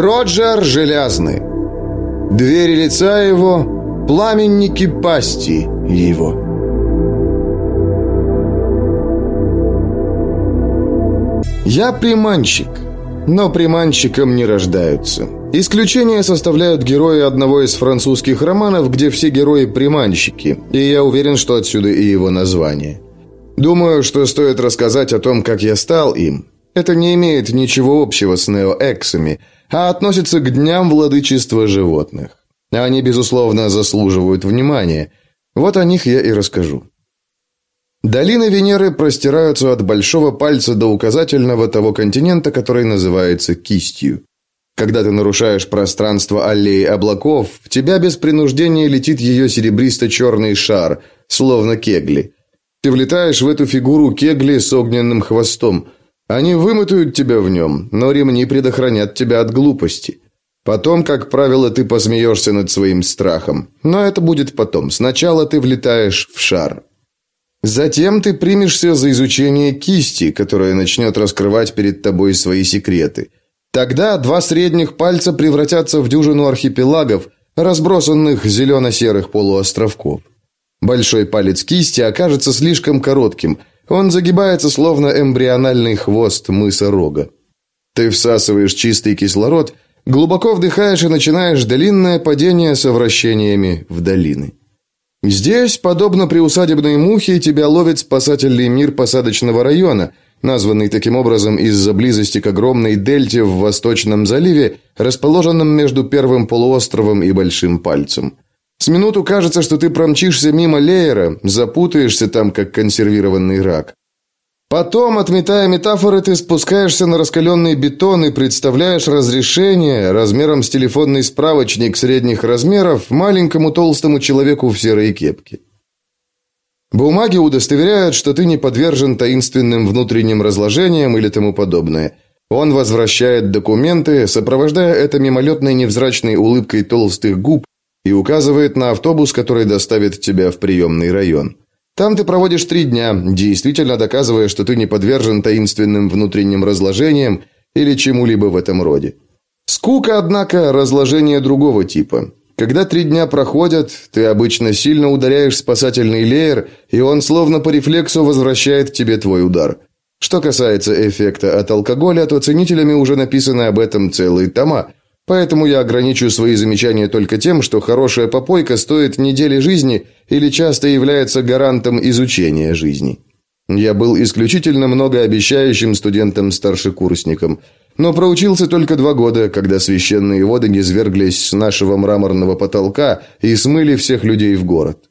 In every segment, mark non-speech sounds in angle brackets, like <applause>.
Роджер Железный. Двери лица его, пламенники пасти его. Я приманщик, но приманщиком не рождаются. Исключение составляют герои одного из французских романов, где все герои приманщики, и я уверен, что отсюда и его название. Думаю, что стоит рассказать о том, как я стал им. Это не имеет ничего общего с неоэксами, а относится к дням владычества животных. Они, безусловно, заслуживают внимания. Вот о них я и расскажу. Долины Венеры простираются от большого пальца до указательного того континента, который называется кистью. Когда ты нарушаешь пространство аллеи облаков, в тебя без принуждения летит ее серебристо-черный шар, словно кегли. Ты влетаешь в эту фигуру кегли с огненным хвостом. Они вымотают тебя в нем, но ремни предохранят тебя от глупости. Потом, как правило, ты посмеешься над своим страхом. Но это будет потом. Сначала ты влетаешь в шар. Затем ты примешься за изучение кисти, которая начнет раскрывать перед тобой свои секреты. Тогда два средних пальца превратятся в дюжину архипелагов, разбросанных зелено-серых полуостровков. Большой палец кисти окажется слишком коротким. Он загибается словно эмбриональный хвост мыса Рога. Ты всасываешь чистый кислород, глубоко вдыхаешь и начинаешь длинное падение со вращениями в долины. Здесь, подобно приусадебной мухе, тебя ловит спасательный мир посадочного района, названный таким образом из-за близости к огромной дельте в Восточном заливе, расположенном между первым полуостровом и Большим пальцем. С минуту кажется, что ты промчишься мимо леера, запутаешься там, как консервированный рак. Потом, отметая метафоры, ты спускаешься на раскаленный бетон и представляешь разрешение размером с телефонный справочник средних размеров маленькому толстому человеку в серой кепке. Бумаги удостоверяют, что ты не подвержен таинственным внутренним разложениям или тому подобное. Он возвращает документы, сопровождая это мимолетной невзрачной улыбкой толстых губ, и указывает на автобус, который доставит тебя в приемный район. Там ты проводишь три дня, действительно доказывая, что ты не подвержен таинственным внутренним разложениям или чему-либо в этом роде. Скука, однако, разложение другого типа. Когда три дня проходят, ты обычно сильно ударяешь спасательный леер, и он словно по рефлексу возвращает тебе твой удар. Что касается эффекта от алкоголя, то ценителями уже написаны об этом целые тома, Поэтому я ограничу свои замечания только тем, что хорошая попойка стоит недели жизни или часто является гарантом изучения жизни. Я был исключительно многообещающим студентом-старшекурсником, но проучился только два года, когда священные воды низверглись с нашего мраморного потолка и смыли всех людей в город.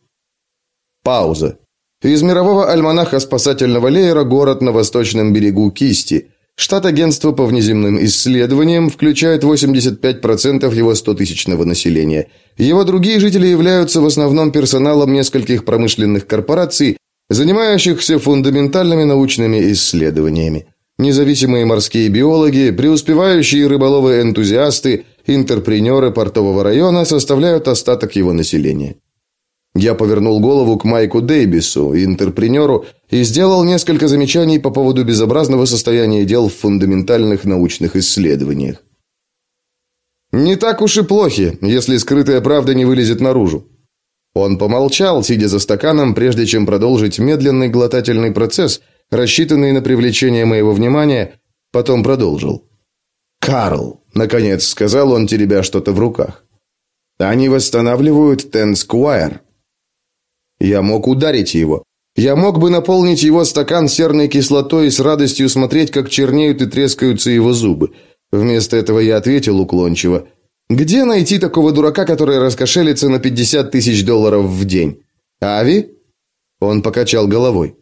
Пауза. Из мирового альманаха спасательного леера город на восточном берегу Кисти – Штат агентства по внеземным исследованиям включает 85% его 100-тысячного населения. Его другие жители являются в основном персоналом нескольких промышленных корпораций, занимающихся фундаментальными научными исследованиями. Независимые морские биологи, преуспевающие рыболовы-энтузиасты, интерпренеры портового района составляют остаток его населения. Я повернул голову к Майку Дэйбису, интерпренеру, и сделал несколько замечаний по поводу безобразного состояния дел в фундаментальных научных исследованиях. Не так уж и плохи, если скрытая правда не вылезет наружу. Он помолчал, сидя за стаканом, прежде чем продолжить медленный глотательный процесс, рассчитанный на привлечение моего внимания, потом продолжил. «Карл», — наконец сказал он, теребя что-то в руках. «Они восстанавливают Тенскуайр. Я мог ударить его. Я мог бы наполнить его стакан серной кислотой и с радостью смотреть, как чернеют и трескаются его зубы. Вместо этого я ответил уклончиво. «Где найти такого дурака, который раскошелится на 50 тысяч долларов в день? Ави?» Он покачал головой.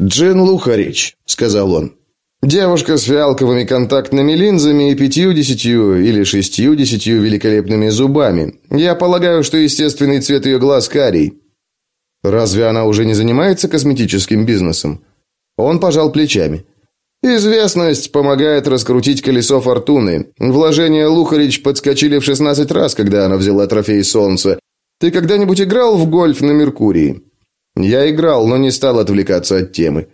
«Джин Лухарич», — сказал он. «Девушка с фиалковыми контактными линзами и пятью-десятью или шестью-десятью великолепными зубами. Я полагаю, что естественный цвет ее глаз карий. Разве она уже не занимается косметическим бизнесом? Он пожал плечами. Известность помогает раскрутить колесо фортуны. Вложения Лухарич подскочили в 16 раз, когда она взяла трофей солнца. Ты когда-нибудь играл в гольф на Меркурии? Я играл, но не стал отвлекаться от темы.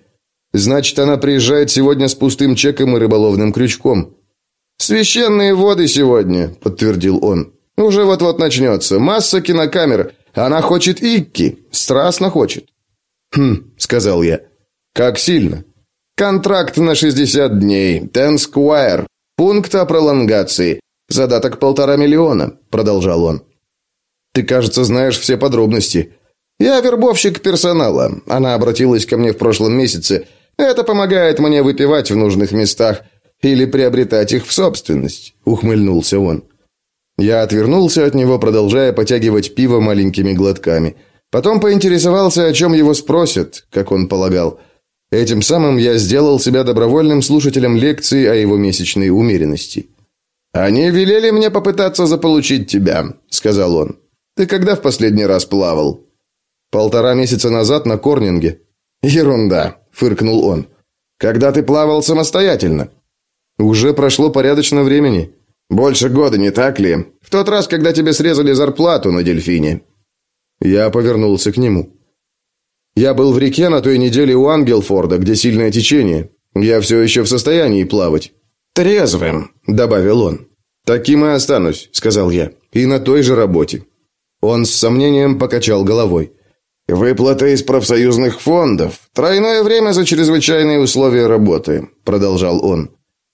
Значит, она приезжает сегодня с пустым чеком и рыболовным крючком. «Священные воды сегодня», — подтвердил он. «Уже вот-вот начнется. Масса кинокамер. Она хочет Икки. Страстно хочет». «Хм», — сказал я. «Как сильно?» «Контракт на 60 дней. Тен Сквайр. Пункт о пролонгации. Задаток полтора миллиона», — продолжал он. «Ты, кажется, знаешь все подробности». «Я вербовщик персонала. Она обратилась ко мне в прошлом месяце. Это помогает мне выпивать в нужных местах. Или приобретать их в собственность», — ухмыльнулся он. Я отвернулся от него, продолжая потягивать пиво маленькими глотками. Потом поинтересовался, о чем его спросят, как он полагал. Этим самым я сделал себя добровольным слушателем лекции о его месячной умеренности. «Они велели мне попытаться заполучить тебя», — сказал он. «Ты когда в последний раз плавал?» «Полтора месяца назад на Корнинге». «Ерунда», — фыркнул он. «Когда ты плавал самостоятельно?» Уже прошло порядочно времени. Больше года, не так ли? В тот раз, когда тебе срезали зарплату на дельфине. Я повернулся к нему. Я был в реке на той неделе у Ангелфорда, где сильное течение. Я все еще в состоянии плавать. Трезвым, добавил он. Таким и останусь, сказал я. И на той же работе. Он с сомнением покачал головой. Выплата из профсоюзных фондов, тройное время за чрезвычайные условия работы, продолжал он.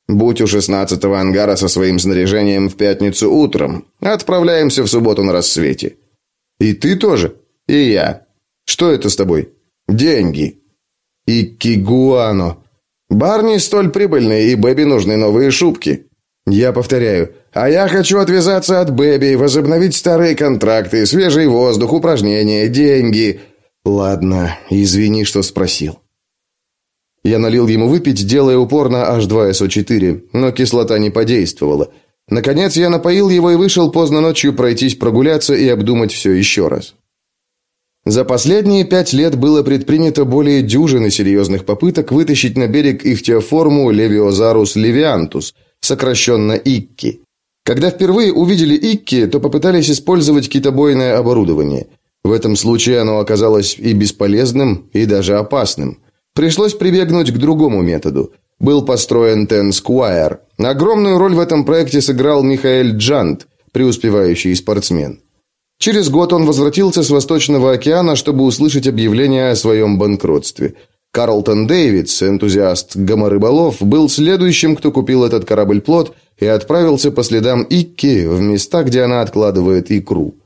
Будь у шестнадцатого ангара со своим снаряжением в пятницу утром. Отправляемся в субботу на рассвете. И ты тоже? И я. Что это с тобой? Деньги. И кигуано. Барни столь прибыльные, и Бэби нужны новые шубки. Я повторяю, а я хочу отвязаться от Бэби, возобновить старые контракты, свежий воздух, упражнения, деньги. Ладно, извини, что спросил. Я налил ему выпить, делая упор на H2SO4, но кислота не подействовала. Наконец я напоил его и вышел поздно ночью пройтись прогуляться и обдумать все еще раз. За последние пять лет было предпринято более дюжины серьезных попыток вытащить на берег ихтиоформу Левиозарус левиантус, сокращенно Икки. Когда впервые увидели Икки, то попытались использовать китобойное оборудование. В этом случае оно оказалось и бесполезным, и даже опасным – Пришлось прибегнуть к другому методу. Был построен Ten Squire. Огромную роль в этом проекте сыграл Михаэль Джант, преуспевающий спортсмен. Через год он возвратился с Восточного океана, чтобы услышать объявление о своем банкротстве. Карлтон Дэвидс, энтузиаст гоморыболов, был следующим, кто купил этот корабль-плот и отправился по следам Икки в места, где она откладывает икру.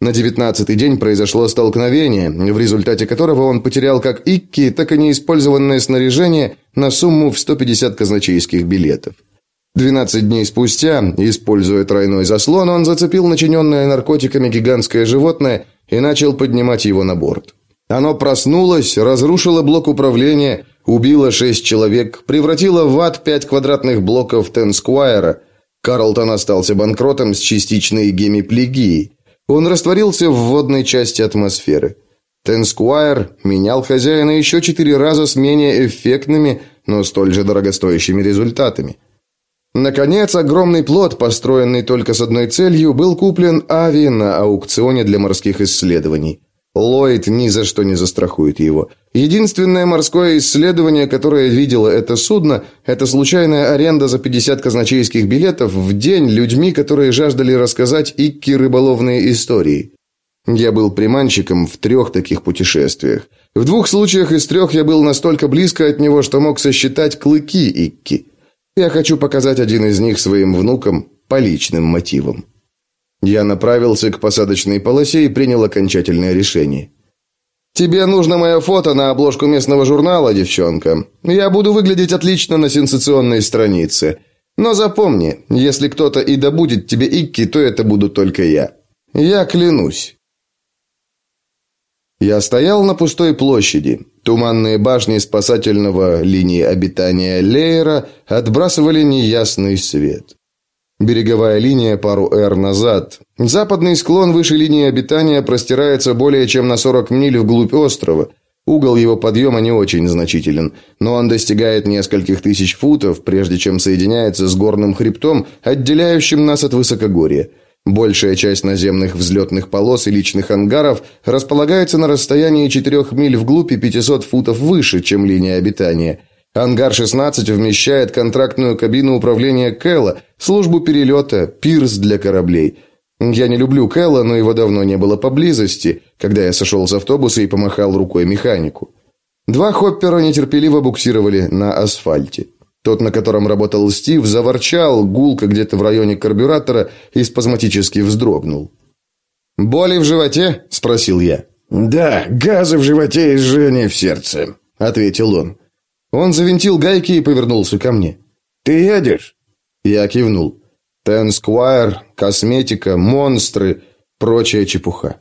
На девятнадцатый день произошло столкновение, в результате которого он потерял как икки, так и неиспользованное снаряжение на сумму в 150 казначейских билетов. 12 дней спустя, используя тройной заслон, он зацепил начиненное наркотиками гигантское животное и начал поднимать его на борт. Оно проснулось, разрушило блок управления, убило шесть человек, превратило в ад пять квадратных блоков Тенскуайра. Карлтон остался банкротом с частичной гемиплегией. Он растворился в водной части атмосферы. Тенскуайр менял хозяина еще четыре раза с менее эффектными, но столь же дорогостоящими результатами. Наконец, огромный плот, построенный только с одной целью, был куплен Ави на аукционе для морских исследований. Ллойд ни за что не застрахует его. Единственное морское исследование, которое видело это судно, это случайная аренда за 50 казначейских билетов в день людьми, которые жаждали рассказать Икки рыболовные истории. Я был приманщиком в трех таких путешествиях. В двух случаях из трех я был настолько близко от него, что мог сосчитать клыки Икки. Я хочу показать один из них своим внукам по личным мотивам. Я направился к посадочной полосе и принял окончательное решение. «Тебе нужно мое фото на обложку местного журнала, девчонка. Я буду выглядеть отлично на сенсационной странице. Но запомни, если кто-то и добудет тебе Икки, то это буду только я. Я клянусь». Я стоял на пустой площади. Туманные башни спасательного линии обитания Лейера отбрасывали неясный свет. Береговая линия пару «Р» назад. Западный склон выше линии обитания простирается более чем на 40 миль вглубь острова. Угол его подъема не очень значителен, но он достигает нескольких тысяч футов, прежде чем соединяется с горным хребтом, отделяющим нас от высокогорья. Большая часть наземных взлетных полос и личных ангаров располагается на расстоянии 4 миль вглубь и 500 футов выше, чем линия обитания – Ангар-16 вмещает контрактную кабину управления Кэлла, службу перелета, пирс для кораблей. Я не люблю Кэлла, но его давно не было поблизости, когда я сошел с автобуса и помахал рукой механику. Два хоппера нетерпеливо буксировали на асфальте. Тот, на котором работал Стив, заворчал гулко где-то в районе карбюратора и спазматически вздрогнул. «Боли в животе?» – спросил я. «Да, газы в животе и жжение в сердце», – ответил он. Он завинтил гайки и повернулся ко мне. «Ты едешь?» Я кивнул. Тенсквайр, косметика, монстры, прочая чепуха.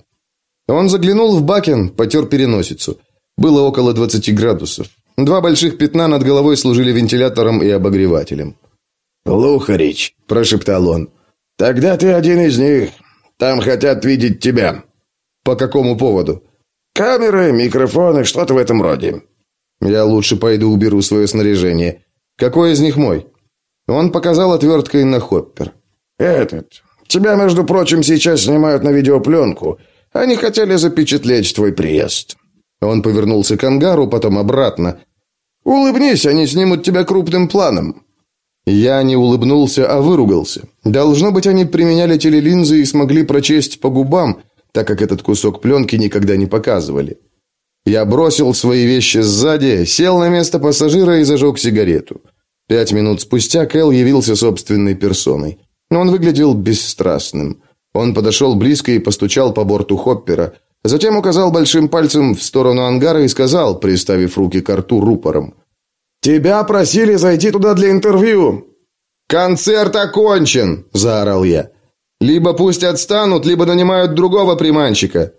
Он заглянул в бакен, потер переносицу. Было около 20 градусов. Два больших пятна над головой служили вентилятором и обогревателем. «Лухарич», – прошептал он, – «тогда ты один из них. Там хотят видеть тебя». «По какому поводу?» «Камеры, микрофоны, что-то в этом роде». «Я лучше пойду уберу свое снаряжение. Какой из них мой?» Он показал отверткой на хоппер. «Этот. Тебя, между прочим, сейчас снимают на видеопленку. Они хотели запечатлеть твой приезд». Он повернулся к ангару, потом обратно. «Улыбнись, они снимут тебя крупным планом». Я не улыбнулся, а выругался. Должно быть, они применяли телелинзы и смогли прочесть по губам, так как этот кусок пленки никогда не показывали. Я бросил свои вещи сзади, сел на место пассажира и зажег сигарету. Пять минут спустя Кэл явился собственной персоной. Он выглядел бесстрастным. Он подошел близко и постучал по борту хоппера. Затем указал большим пальцем в сторону ангара и сказал, приставив руки к рту рупором. «Тебя просили зайти туда для интервью!» «Концерт окончен!» – заорал я. «Либо пусть отстанут, либо нанимают другого приманщика».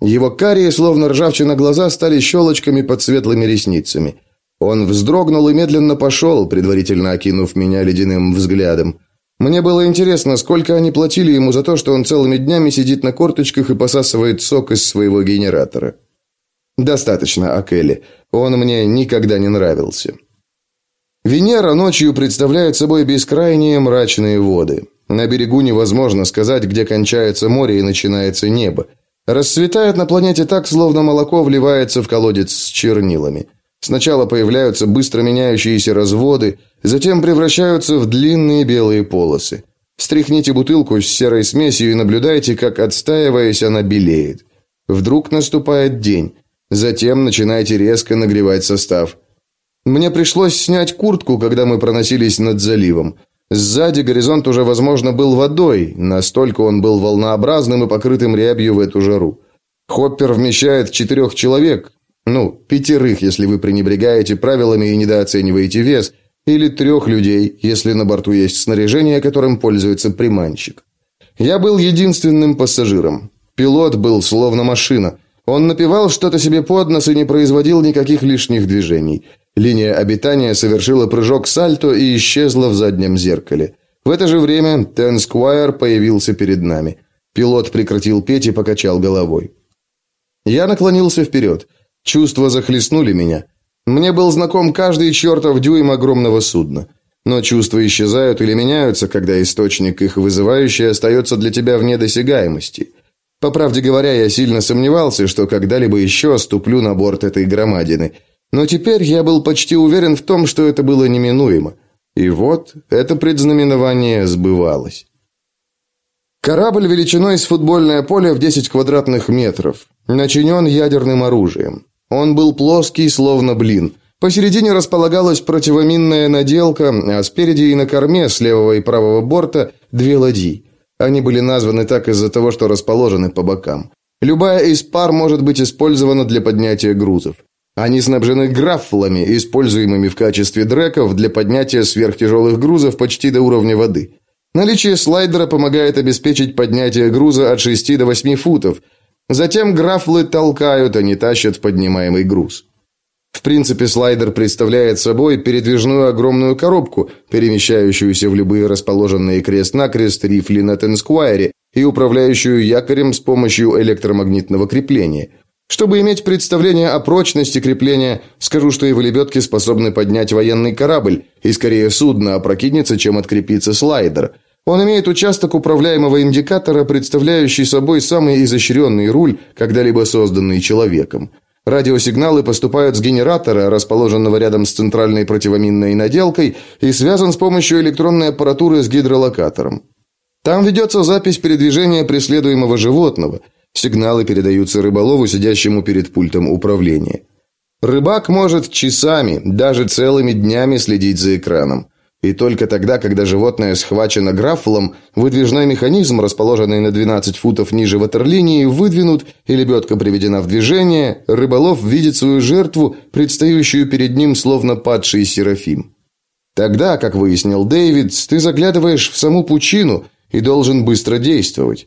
Его карие, словно ржавчина глаза, стали щелочками под светлыми ресницами. Он вздрогнул и медленно пошел, предварительно окинув меня ледяным взглядом. Мне было интересно, сколько они платили ему за то, что он целыми днями сидит на корточках и посасывает сок из своего генератора. Достаточно о Келли. Он мне никогда не нравился. Венера ночью представляет собой бескрайние мрачные воды. На берегу невозможно сказать, где кончается море и начинается небо. Расцветает на планете так, словно молоко вливается в колодец с чернилами. Сначала появляются быстро меняющиеся разводы, затем превращаются в длинные белые полосы. Встряхните бутылку с серой смесью и наблюдайте, как, отстаиваясь, она белеет. Вдруг наступает день. Затем начинайте резко нагревать состав. Мне пришлось снять куртку, когда мы проносились над заливом. Сзади горизонт уже, возможно, был водой, настолько он был волнообразным и покрытым рябью в эту жару. Хоппер вмещает четырех человек, ну, пятерых, если вы пренебрегаете правилами и недооцениваете вес, или трех людей, если на борту есть снаряжение, которым пользуется приманщик. Я был единственным пассажиром. Пилот был словно машина. Он напевал что-то себе под нос и не производил никаких лишних движений. Линия обитания совершила прыжок сальто и исчезла в заднем зеркале. В это же время Тен Сквайр появился перед нами. Пилот прекратил петь и покачал головой. Я наклонился вперед. Чувства захлестнули меня. Мне был знаком каждый чертов дюйм огромного судна. Но чувства исчезают или меняются, когда источник их вызывающий остается для тебя вне досягаемости. По правде говоря, я сильно сомневался, что когда-либо еще ступлю на борт этой громадины. Но теперь я был почти уверен в том, что это было неминуемо. И вот это предзнаменование сбывалось. Корабль величиной с футбольное поле в 10 квадратных метров, начинен ядерным оружием. Он был плоский, словно блин. Посередине располагалась противоминная наделка, а спереди и на корме с левого и правого борта две ладьи. Они были названы так из-за того, что расположены по бокам. Любая из пар может быть использована для поднятия грузов. Они снабжены граффлами, используемыми в качестве дреков для поднятия сверхтяжелых грузов почти до уровня воды. Наличие слайдера помогает обеспечить поднятие груза от 6 до 8 футов – Затем графлы толкают, а не тащат поднимаемый груз. В принципе, слайдер представляет собой передвижную огромную коробку, перемещающуюся в любые расположенные крест-накрест рифли на Тенсквайре и управляющую якорем с помощью электромагнитного крепления. Чтобы иметь представление о прочности крепления, скажу, что его лебедки способны поднять военный корабль, и скорее судно опрокинется, чем открепится слайдер – он имеет участок управляемого индикатора, представляющий собой самый изощренный руль, когда-либо созданный человеком. Радиосигналы поступают с генератора, расположенного рядом с центральной противоминной наделкой, и связан с помощью электронной аппаратуры с гидролокатором. Там ведется запись передвижения преследуемого животного. Сигналы передаются рыболову, сидящему перед пультом управления. Рыбак может часами, даже целыми днями следить за экраном. И только тогда, когда животное схвачено граффлом, выдвижной механизм, расположенный на 12 футов ниже ватерлинии, выдвинут и лебедка приведена в движение, рыболов видит свою жертву, предстающую перед ним словно падший серафим. Тогда, как выяснил Дэвид, ты заглядываешь в саму пучину и должен быстро действовать.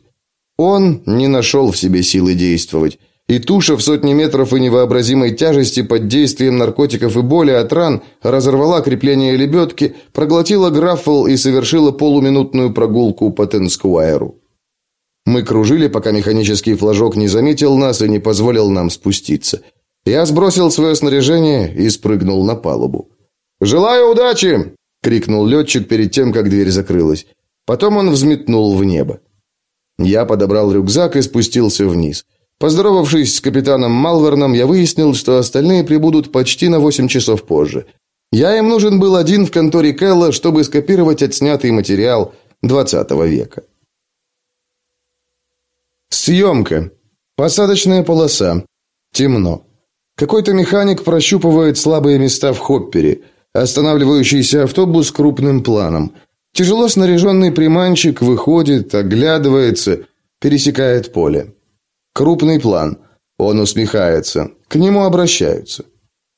Он не нашел в себе силы действовать и туша в сотни метров и невообразимой тяжести под действием наркотиков и боли от ран разорвала крепление лебедки, проглотила граффл и совершила полуминутную прогулку по Тенскуайру. Мы кружили, пока механический флажок не заметил нас и не позволил нам спуститься. Я сбросил свое снаряжение и спрыгнул на палубу. «Желаю удачи!» — крикнул летчик перед тем, как дверь закрылась. Потом он взметнул в небо. Я подобрал рюкзак и спустился вниз. Поздоровавшись с капитаном Малверном, я выяснил, что остальные прибудут почти на 8 часов позже. Я им нужен был один в конторе Келла, чтобы скопировать отснятый материал 20 века. Съемка. Посадочная полоса. Темно. Какой-то механик прощупывает слабые места в хоппере. Останавливающийся автобус крупным планом. Тяжело снаряженный приманчик выходит, оглядывается, пересекает поле. Крупный план. Он усмехается. К нему обращаются.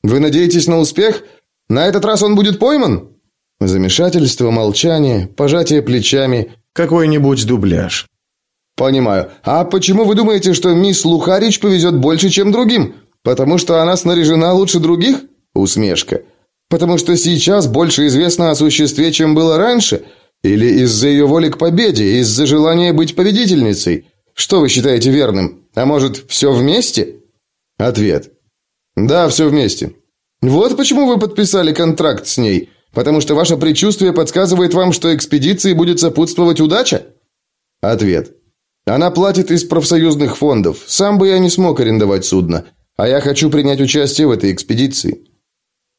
Вы надеетесь на успех? На этот раз он будет пойман? Замешательство, молчание, пожатие плечами, какой-нибудь дубляж. Понимаю. А почему вы думаете, что мисс Лухарич повезет больше, чем другим? Потому что она снаряжена лучше других? Усмешка. Потому что сейчас больше известно о существе, чем было раньше? Или из-за ее воли к победе, из-за желания быть победительницей? Что вы считаете верным? А может, все вместе? Ответ. Да, все вместе. Вот почему вы подписали контракт с ней, потому что ваше предчувствие подсказывает вам, что экспедиции будет сопутствовать удача? Ответ. Она платит из профсоюзных фондов. Сам бы я не смог арендовать судно, а я хочу принять участие в этой экспедиции.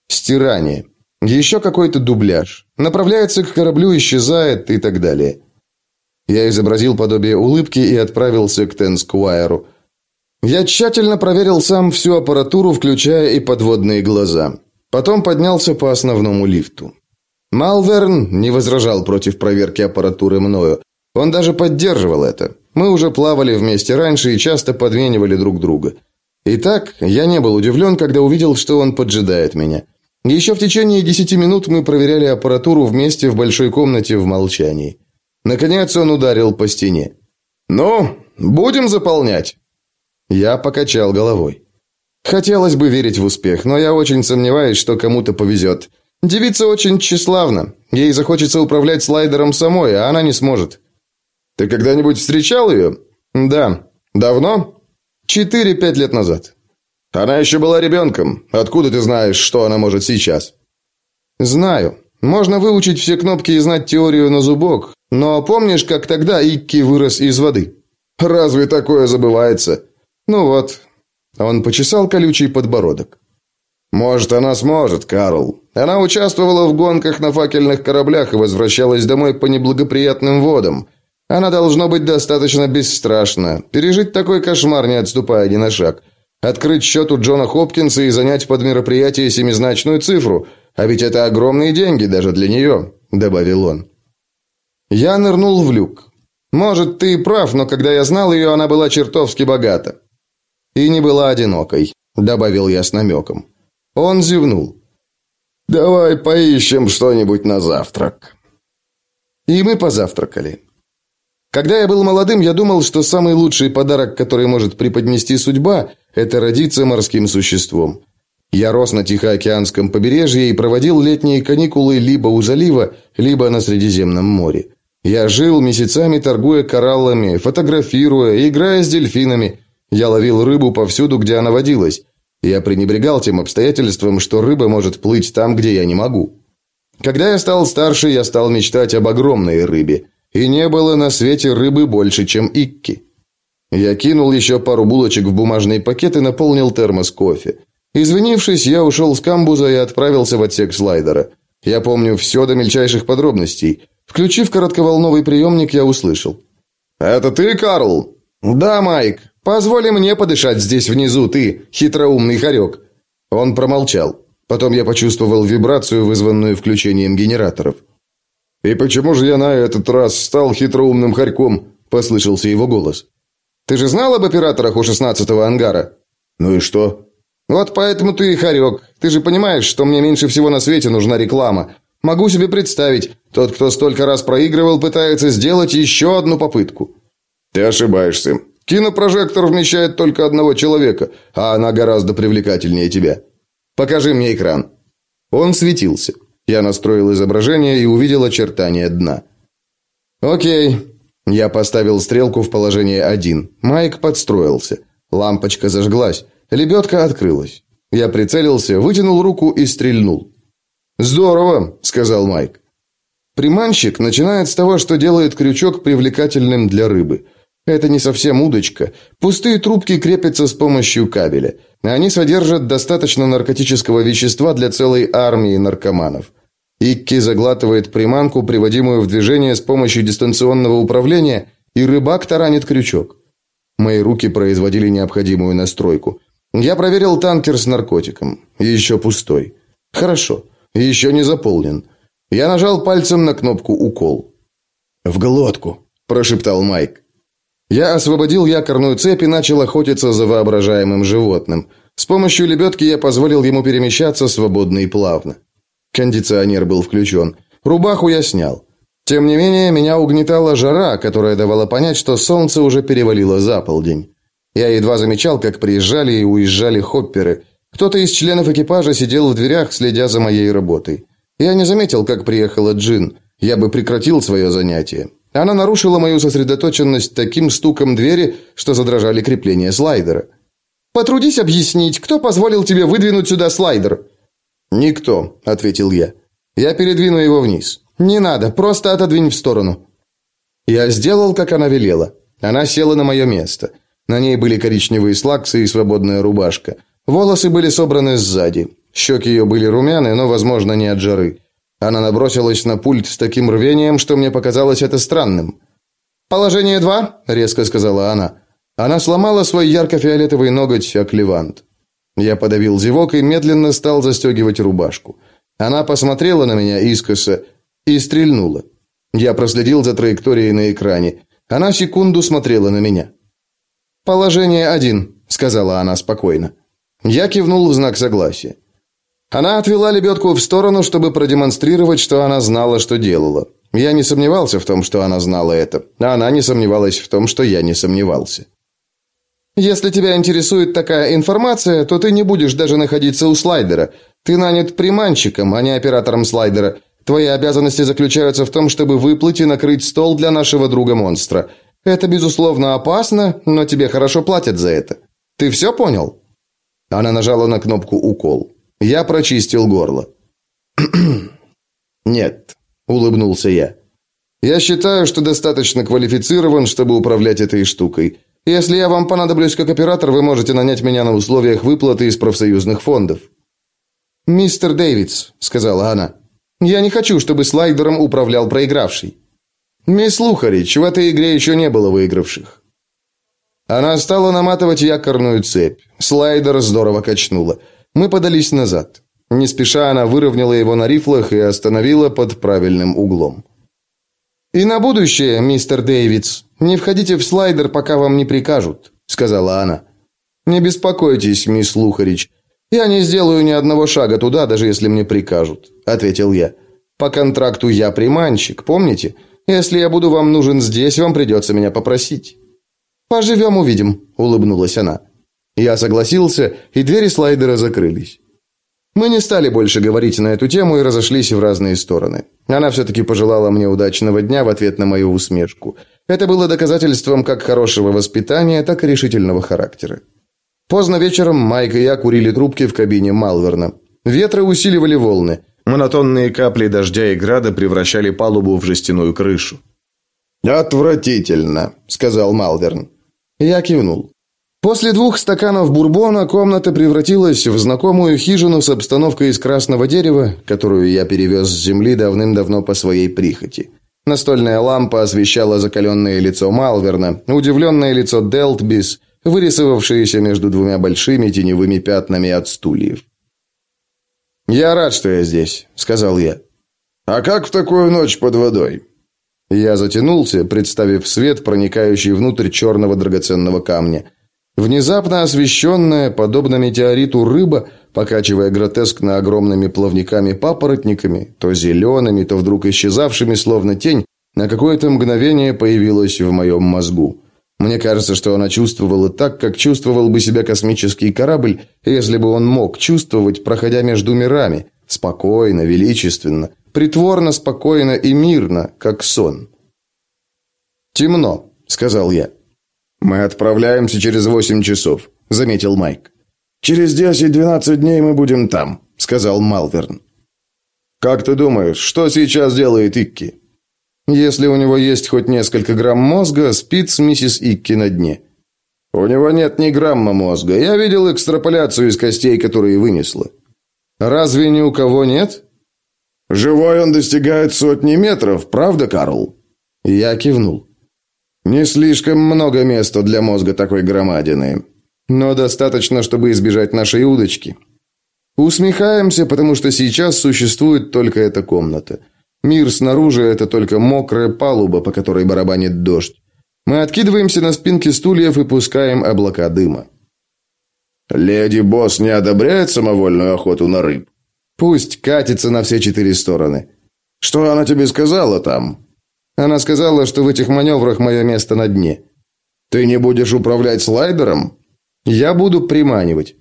Стирание. Еще какой-то дубляж. Направляется к кораблю, исчезает и так далее. Я изобразил подобие улыбки и отправился к Тенскуайру. Я тщательно проверил сам всю аппаратуру, включая и подводные глаза. Потом поднялся по основному лифту. Малверн не возражал против проверки аппаратуры мною. Он даже поддерживал это. Мы уже плавали вместе раньше и часто подменивали друг друга. Итак, я не был удивлен, когда увидел, что он поджидает меня. Еще в течение десяти минут мы проверяли аппаратуру вместе в большой комнате в молчании. Наконец он ударил по стене. «Ну, будем заполнять?» Я покачал головой. Хотелось бы верить в успех, но я очень сомневаюсь, что кому-то повезет. Девица очень тщеславна. Ей захочется управлять слайдером самой, а она не сможет. Ты когда-нибудь встречал ее? Да. Давно? Четыре-пять лет назад. Она еще была ребенком. Откуда ты знаешь, что она может сейчас? Знаю. Можно выучить все кнопки и знать теорию на зубок, но помнишь, как тогда Икки вырос из воды? Разве такое забывается? Ну вот. Он почесал колючий подбородок. Может, она сможет, Карл. Она участвовала в гонках на факельных кораблях и возвращалась домой по неблагоприятным водам. Она должно быть достаточно бесстрашна. Пережить такой кошмар, не отступая ни на шаг. Открыть счет у Джона Хопкинса и занять под мероприятие семизначную цифру. А ведь это огромные деньги даже для нее», — добавил он. Я нырнул в люк. Может, ты прав, но когда я знал ее, она была чертовски богата. И не была одинокой, добавил я с намеком. Он зевнул. Давай поищем что-нибудь на завтрак. И мы позавтракали. Когда я был молодым, я думал, что самый лучший подарок, который может преподнести судьба, это родиться морским существом. Я рос на Тихоокеанском побережье и проводил летние каникулы либо у залива, либо на Средиземном море. Я жил месяцами, торгуя кораллами, фотографируя, играя с дельфинами. Я ловил рыбу повсюду, где она водилась. Я пренебрегал тем обстоятельством, что рыба может плыть там, где я не могу. Когда я стал старше, я стал мечтать об огромной рыбе. И не было на свете рыбы больше, чем икки. Я кинул еще пару булочек в бумажный пакет и наполнил термос кофе. Извинившись, я ушел с камбуза и отправился в отсек слайдера. Я помню все до мельчайших подробностей. Включив коротковолновый приемник, я услышал. «Это ты, Карл?» «Да, Майк. Позволь мне подышать здесь внизу, ты, хитроумный хорек». Он промолчал. Потом я почувствовал вибрацию, вызванную включением генераторов. «И почему же я на этот раз стал хитроумным хорьком?» – послышался его голос. «Ты же знал об операторах у шестнадцатого ангара?» «Ну и что?» «Вот поэтому ты и хорек. Ты же понимаешь, что мне меньше всего на свете нужна реклама. Могу себе представить, тот, кто столько раз проигрывал, пытается сделать еще одну попытку». «Ты ошибаешься. Кинопрожектор вмещает только одного человека, а она гораздо привлекательнее тебя». «Покажи мне экран». Он светился. Я настроил изображение и увидел очертания дна. «Окей». Я поставил стрелку в положение 1. Майк подстроился. Лампочка зажглась. Лебедка открылась. Я прицелился, вытянул руку и стрельнул. «Здорово», — сказал Майк. Приманщик начинает с того, что делает крючок привлекательным для рыбы. Это не совсем удочка. Пустые трубки крепятся с помощью кабеля. Они содержат достаточно наркотического вещества для целой армии наркоманов. Икки заглатывает приманку, приводимую в движение с помощью дистанционного управления, и рыбак таранит крючок. Мои руки производили необходимую настройку. Я проверил танкер с наркотиком. Еще пустой. Хорошо. Еще не заполнен. Я нажал пальцем на кнопку «Укол». «В глотку», – прошептал Майк. Я освободил якорную цепь и начал охотиться за воображаемым животным. С помощью лебедки я позволил ему перемещаться свободно и плавно. Кондиционер был включен. Рубаху я снял. Тем не менее, меня угнетала жара, которая давала понять, что солнце уже перевалило за полдень. Я едва замечал, как приезжали и уезжали хопперы. Кто-то из членов экипажа сидел в дверях, следя за моей работой. Я не заметил, как приехала Джин. Я бы прекратил свое занятие. Она нарушила мою сосредоточенность таким стуком двери, что задрожали крепления слайдера. «Потрудись объяснить, кто позволил тебе выдвинуть сюда слайдер?» «Никто», — ответил я. «Я передвину его вниз». «Не надо, просто отодвинь в сторону». Я сделал, как она велела. Она села на мое место. На ней были коричневые слаксы и свободная рубашка. Волосы были собраны сзади. Щеки ее были румяны, но, возможно, не от жары. Она набросилась на пульт с таким рвением, что мне показалось это странным. «Положение два», — резко сказала она. Она сломала свой ярко-фиолетовый ноготь о. Я подавил зевок и медленно стал застегивать рубашку. Она посмотрела на меня искоса и стрельнула. Я проследил за траекторией на экране. Она секунду смотрела на меня. «Положение один», — сказала она спокойно. Я кивнул в знак согласия. Она отвела лебедку в сторону, чтобы продемонстрировать, что она знала, что делала. Я не сомневался в том, что она знала это, а она не сомневалась в том, что я не сомневался. Если тебя интересует такая информация, то ты не будешь даже находиться у слайдера. Ты нанят приманщиком, а не оператором слайдера. Твои обязанности заключаются в том, чтобы выплыть и накрыть стол для нашего друга-монстра. Это, безусловно, опасно, но тебе хорошо платят за это. Ты все понял?» Она нажала на кнопку «Укол». Я прочистил горло. <clears throat> «Нет», — улыбнулся я. «Я считаю, что достаточно квалифицирован, чтобы управлять этой штукой. Если я вам понадоблюсь как оператор, вы можете нанять меня на условиях выплаты из профсоюзных фондов». «Мистер Дэвидс», — сказала она, — «я не хочу, чтобы слайдером управлял проигравший». «Мисс Лухарич, в этой игре еще не было выигравших». Она стала наматывать якорную цепь. Слайдер здорово качнуло. Мы подались назад. Не спеша она выровняла его на рифлах и остановила под правильным углом. «И на будущее, мистер Дэвидс, не входите в слайдер, пока вам не прикажут», — сказала она. «Не беспокойтесь, мисс Лухарич. Я не сделаю ни одного шага туда, даже если мне прикажут», — ответил я. «По контракту я приманщик, помните? Если я буду вам нужен здесь, вам придется меня попросить». «Поживем, увидим», — улыбнулась она. Я согласился, и двери слайдера закрылись. Мы не стали больше говорить на эту тему и разошлись в разные стороны. Она все-таки пожелала мне удачного дня в ответ на мою усмешку. Это было доказательством как хорошего воспитания, так и решительного характера. Поздно вечером Майк и я курили трубки в кабине Малверна. Ветры усиливали волны. Монотонные капли дождя и града превращали палубу в жестяную крышу. «Отвратительно», — сказал Малверн. Я кивнул. После двух стаканов бурбона комната превратилась в знакомую хижину с обстановкой из красного дерева, которую я перевез с земли давным-давно по своей прихоти. Настольная лампа освещала закаленное лицо Малверна, удивленное лицо Делтбис, вырисовавшееся между двумя большими теневыми пятнами от стульев. «Я рад, что я здесь», — сказал я. «А как в такую ночь под водой?» Я затянулся, представив свет, проникающий внутрь черного драгоценного камня. Внезапно освещенная, подобно метеориту рыба, покачивая гротескно огромными плавниками-папоротниками, то зелеными, то вдруг исчезавшими, словно тень, на какое-то мгновение появилась в моем мозгу. Мне кажется, что она чувствовала так, как чувствовал бы себя космический корабль, если бы он мог чувствовать, проходя между мирами, спокойно, величественно, притворно спокойно и мирно, как сон. «Темно», — сказал я. «Мы отправляемся через восемь часов», — заметил Майк. «Через десять-двенадцать дней мы будем там», — сказал Малверн. «Как ты думаешь, что сейчас делает Икки?» «Если у него есть хоть несколько грамм мозга, спит с миссис Икки на дне». «У него нет ни грамма мозга. Я видел экстраполяцию из костей, которые вынесла». «Разве ни у кого нет?» Живой он достигает сотни метров, правда, Карл? Я кивнул. Не слишком много места для мозга такой громадины, но достаточно, чтобы избежать нашей удочки. Усмехаемся, потому что сейчас существует только эта комната. Мир снаружи это только мокрая палуба, по которой барабанит дождь. Мы откидываемся на спинки стульев и пускаем облака дыма. Леди Босс не одобряет самовольную охоту на рыб. Пусть катится на все четыре стороны. Что она тебе сказала там? Она сказала, что в этих маневрах мое место на дне. Ты не будешь управлять слайдером? Я буду приманивать.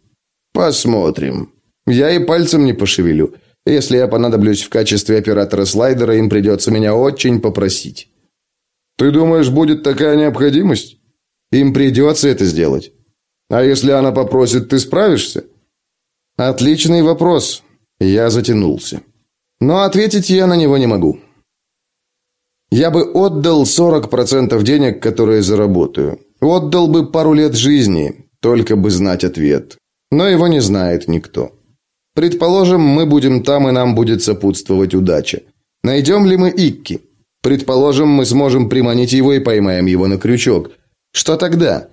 Посмотрим. Я и пальцем не пошевелю. Если я понадоблюсь в качестве оператора слайдера, им придется меня очень попросить. Ты думаешь, будет такая необходимость? Им придется это сделать. А если она попросит, ты справишься? Отличный вопрос. Я затянулся. Но ответить я на него не могу. Я бы отдал 40% денег, которые заработаю. Отдал бы пару лет жизни, только бы знать ответ. Но его не знает никто. Предположим, мы будем там, и нам будет сопутствовать удача. Найдем ли мы Икки? Предположим, мы сможем приманить его и поймаем его на крючок. Что тогда?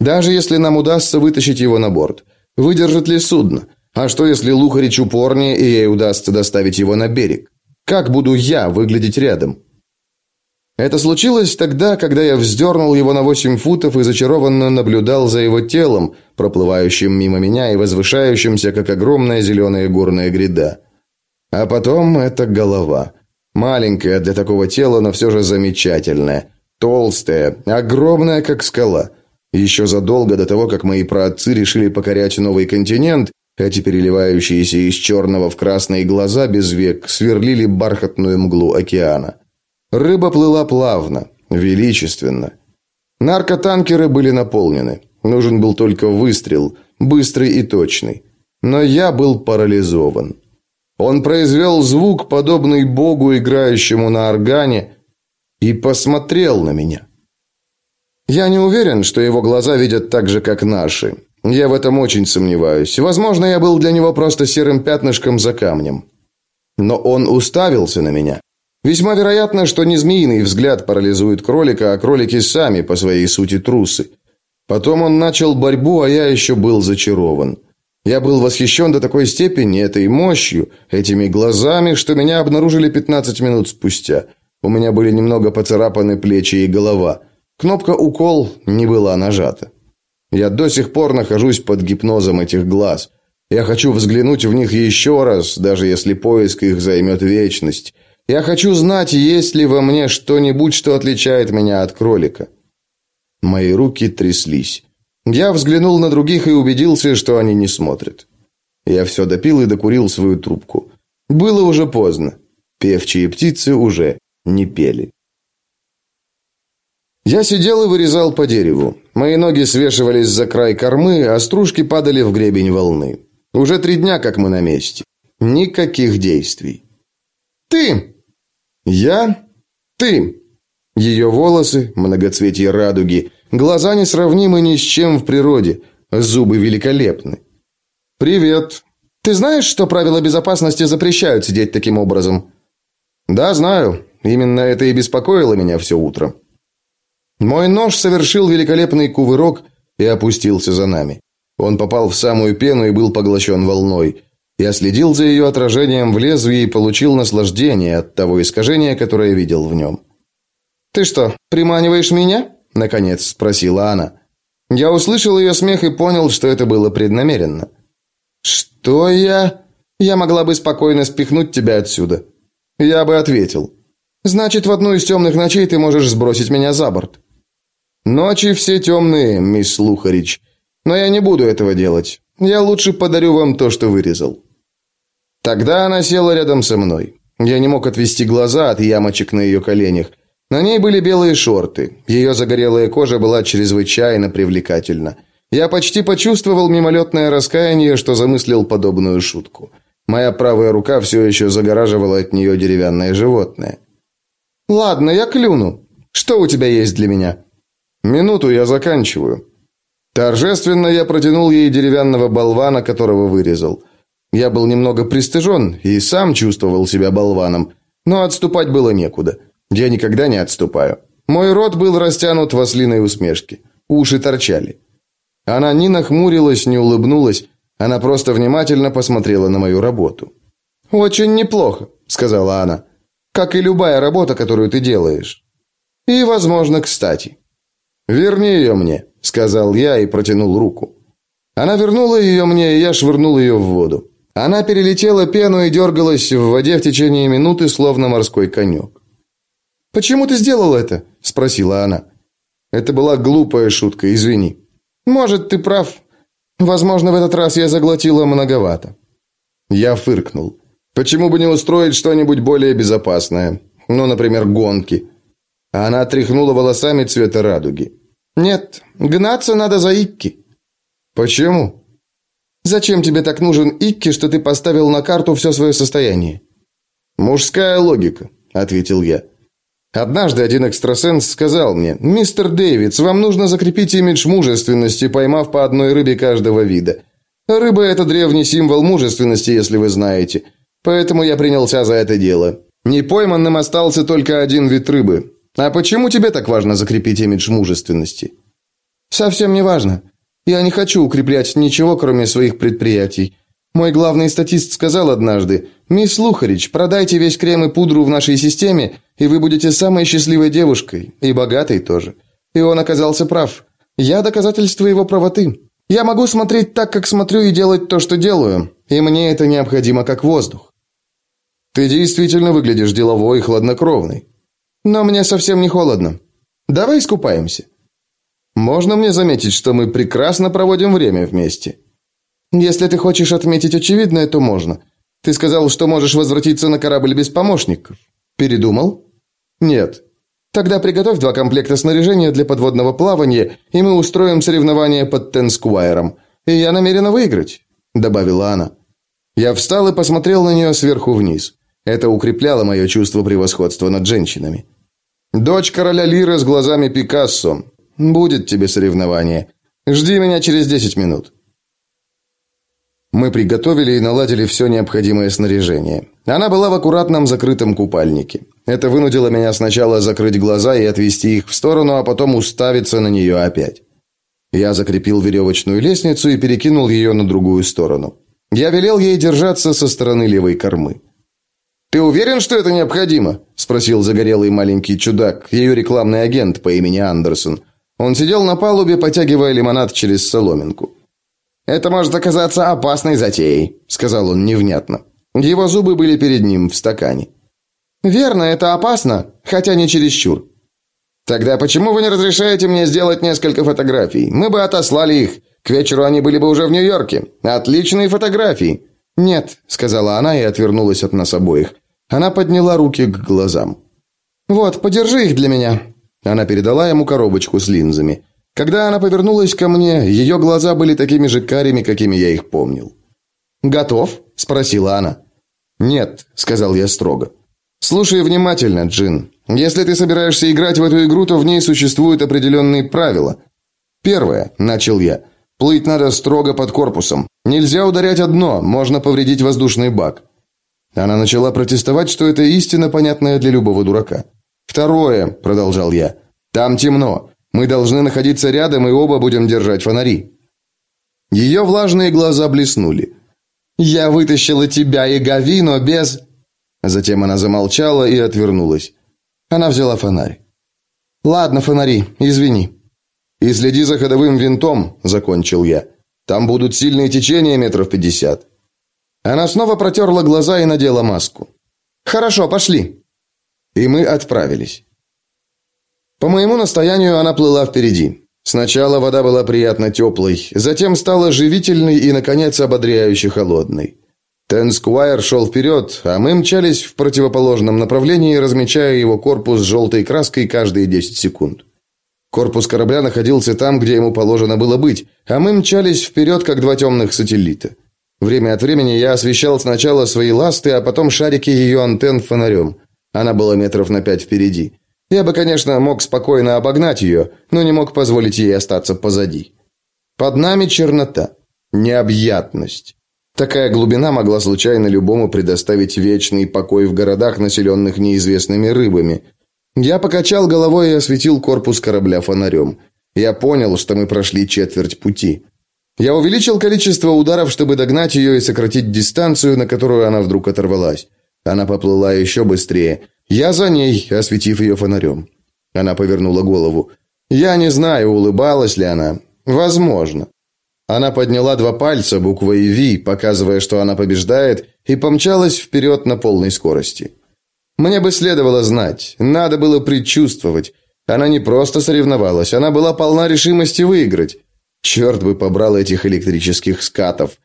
Даже если нам удастся вытащить его на борт. Выдержит ли судно? А что, если Лухарич упорнее, и ей удастся доставить его на берег? Как буду я выглядеть рядом? Это случилось тогда, когда я вздернул его на восемь футов и зачарованно наблюдал за его телом, проплывающим мимо меня и возвышающимся, как огромная зеленая горная гряда. А потом это голова. Маленькая для такого тела, но все же замечательная. Толстая, огромная, как скала. Еще задолго до того, как мои праотцы решили покорять новый континент, эти переливающиеся из черного в красные глаза без век сверлили бархатную мглу океана. Рыба плыла плавно, величественно. Наркотанкеры были наполнены. Нужен был только выстрел, быстрый и точный. Но я был парализован. Он произвел звук, подобный богу, играющему на органе, и посмотрел на меня. Я не уверен, что его глаза видят так же, как наши. Я в этом очень сомневаюсь. Возможно, я был для него просто серым пятнышком за камнем. Но он уставился на меня. Весьма вероятно, что не змеиный взгляд парализует кролика, а кролики сами по своей сути трусы. Потом он начал борьбу, а я еще был зачарован. Я был восхищен до такой степени этой мощью, этими глазами, что меня обнаружили 15 минут спустя. У меня были немного поцарапаны плечи и голова. Кнопка «Укол» не была нажата. Я до сих пор нахожусь под гипнозом этих глаз. Я хочу взглянуть в них еще раз, даже если поиск их займет вечность. Я хочу знать, есть ли во мне что-нибудь, что отличает меня от кролика. Мои руки тряслись. Я взглянул на других и убедился, что они не смотрят. Я все допил и докурил свою трубку. Было уже поздно. Певчие птицы уже не пели. Я сидел и вырезал по дереву. Мои ноги свешивались за край кормы, а стружки падали в гребень волны. Уже три дня, как мы на месте. Никаких действий. «Ты!» «Я?» «Ты!» Ее волосы, многоцветие радуги, Глаза несравнимы ни с чем в природе, зубы великолепны. «Привет. Ты знаешь, что правила безопасности запрещают сидеть таким образом?» «Да, знаю. Именно это и беспокоило меня все утро». Мой нож совершил великолепный кувырок и опустился за нами. Он попал в самую пену и был поглощен волной. Я следил за ее отражением в лезвии и получил наслаждение от того искажения, которое видел в нем. «Ты что, приманиваешь меня?» – наконец спросила она. Я услышал ее смех и понял, что это было преднамеренно. «Что я...» «Я могла бы спокойно спихнуть тебя отсюда». Я бы ответил. «Значит, в одну из темных ночей ты можешь сбросить меня за борт». «Ночи все темные, мисс Лухарич. Но я не буду этого делать. Я лучше подарю вам то, что вырезал». Тогда она села рядом со мной. Я не мог отвести глаза от ямочек на ее коленях. На ней были белые шорты. Ее загорелая кожа была чрезвычайно привлекательна. Я почти почувствовал мимолетное раскаяние, что замыслил подобную шутку. Моя правая рука все еще загораживала от нее деревянное животное. «Ладно, я клюну. Что у тебя есть для меня?» «Минуту, я заканчиваю». Торжественно я протянул ей деревянного болвана, которого вырезал. Я был немного пристыжен и сам чувствовал себя болваном, но отступать было некуда. Я никогда не отступаю. Мой рот был растянут в ослиной усмешке. Уши торчали. Она ни нахмурилась, ни улыбнулась. Она просто внимательно посмотрела на мою работу. «Очень неплохо», — сказала она. «Как и любая работа, которую ты делаешь. И, возможно, кстати». «Верни ее мне», — сказал я и протянул руку. Она вернула ее мне, и я швырнул ее в воду. Она перелетела пену и дергалась в воде в течение минуты, словно морской конек. «Почему ты сделал это?» – спросила она. «Это была глупая шутка, извини». «Может, ты прав. Возможно, в этот раз я заглотила многовато». Я фыркнул. «Почему бы не устроить что-нибудь более безопасное? Ну, например, гонки». Она тряхнула волосами цвета радуги. «Нет, гнаться надо за Икки». «Почему?» Зачем тебе так нужен Икки, что ты поставил на карту все свое состояние? Мужская логика, ответил я. Однажды один экстрасенс сказал мне: "Мистер Дэвидс, вам нужно закрепить имидж мужественности, поймав по одной рыбе каждого вида. Рыба это древний символ мужественности, если вы знаете. Поэтому я принялся за это дело. Непойманным остался только один вид рыбы. А почему тебе так важно закрепить имидж мужественности? Совсем не важно. Я не хочу укреплять ничего, кроме своих предприятий. Мой главный статист сказал однажды: "Мисс Лухарич, продайте весь крем и пудру в нашей системе, и вы будете самой счастливой девушкой, и богатой тоже". И он оказался прав. Я доказательство его правоты. Я могу смотреть так, как смотрю, и делать то, что делаю, и мне это необходимо как воздух. Ты действительно выглядишь деловой и хладнокровной. Но мне совсем не холодно. Давай искупаемся. Можно мне заметить, что мы прекрасно проводим время вместе? Если ты хочешь отметить очевидное, то можно. Ты сказал, что можешь возвратиться на корабль без помощников. Передумал? Нет. Тогда приготовь два комплекта снаряжения для подводного плавания, и мы устроим соревнование под Тенскуайром. И я намерена выиграть, добавила она. Я встал и посмотрел на нее сверху вниз. Это укрепляло мое чувство превосходства над женщинами. Дочь короля Лиры с глазами Пикассо, Будет тебе соревнование. Жди меня через 10 минут. Мы приготовили и наладили все необходимое снаряжение. Она была в аккуратном закрытом купальнике. Это вынудило меня сначала закрыть глаза и отвести их в сторону, а потом уставиться на нее опять. Я закрепил веревочную лестницу и перекинул ее на другую сторону. Я велел ей держаться со стороны левой кормы. «Ты уверен, что это необходимо?» – спросил загорелый маленький чудак, ее рекламный агент по имени Андерсон – он сидел на палубе, потягивая лимонад через соломинку. «Это может оказаться опасной затеей», — сказал он невнятно. Его зубы были перед ним в стакане. «Верно, это опасно, хотя не чересчур». «Тогда почему вы не разрешаете мне сделать несколько фотографий? Мы бы отослали их. К вечеру они были бы уже в Нью-Йорке. Отличные фотографии». «Нет», — сказала она и отвернулась от нас обоих. Она подняла руки к глазам. «Вот, подержи их для меня. Она передала ему коробочку с линзами. Когда она повернулась ко мне, ее глаза были такими же карими, какими я их помнил. «Готов?» – спросила она. «Нет», – сказал я строго. «Слушай внимательно, Джин. Если ты собираешься играть в эту игру, то в ней существуют определенные правила. Первое, начал я. Плыть надо строго под корпусом. Нельзя ударять одно, можно повредить воздушный бак. Она начала протестовать, что это истина, понятная для любого дурака. Второе, продолжал я. Там темно. Мы должны находиться рядом и оба будем держать фонари. Ее влажные глаза блеснули. Я вытащила тебя и Гави, но без Затем она замолчала и отвернулась. Она взяла фонарь. Ладно, фонари, извини. И следи за ходовым винтом, закончил я. Там будут сильные течения метров пятьдесят. Она снова протерла глаза и надела маску. Хорошо, пошли. И мы отправились. По моему настоянию она плыла впереди. Сначала вода была приятно теплой, затем стала живительной и, наконец, ободряюще холодной. Тенскуайр шел вперед, а мы мчались в противоположном направлении, размечая его корпус желтой краской каждые 10 секунд. Корпус корабля находился там, где ему положено было быть, а мы мчались вперед, как два темных сателлита. Время от времени я освещал сначала свои ласты, а потом шарики ее антенн фонарем. Она была метров на пять впереди. Я бы, конечно, мог спокойно обогнать ее, но не мог позволить ей остаться позади. Под нами чернота, необъятность. Такая глубина могла случайно любому предоставить вечный покой в городах, населенных неизвестными рыбами. Я покачал головой и осветил корпус корабля фонарем. Я понял, что мы прошли четверть пути. Я увеличил количество ударов, чтобы догнать ее и сократить дистанцию, на которую она вдруг оторвалась. Она поплыла еще быстрее. Я за ней, осветив ее фонарем. Она повернула голову. Я не знаю, улыбалась ли она. Возможно. Она подняла два пальца буквой «Ви», показывая, что она побеждает, и помчалась вперед на полной скорости. Мне бы следовало знать, надо было предчувствовать. Она не просто соревновалась, она была полна решимости выиграть. Черт бы побрал этих электрических скатов.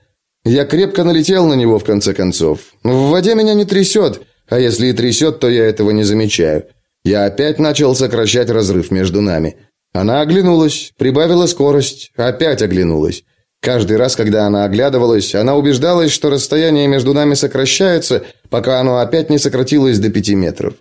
Я крепко налетел на него в конце концов. В воде меня не трясет, а если и трясет, то я этого не замечаю. Я опять начал сокращать разрыв между нами. Она оглянулась, прибавила скорость, опять оглянулась. Каждый раз, когда она оглядывалась, она убеждалась, что расстояние между нами сокращается, пока оно опять не сократилось до пяти метров.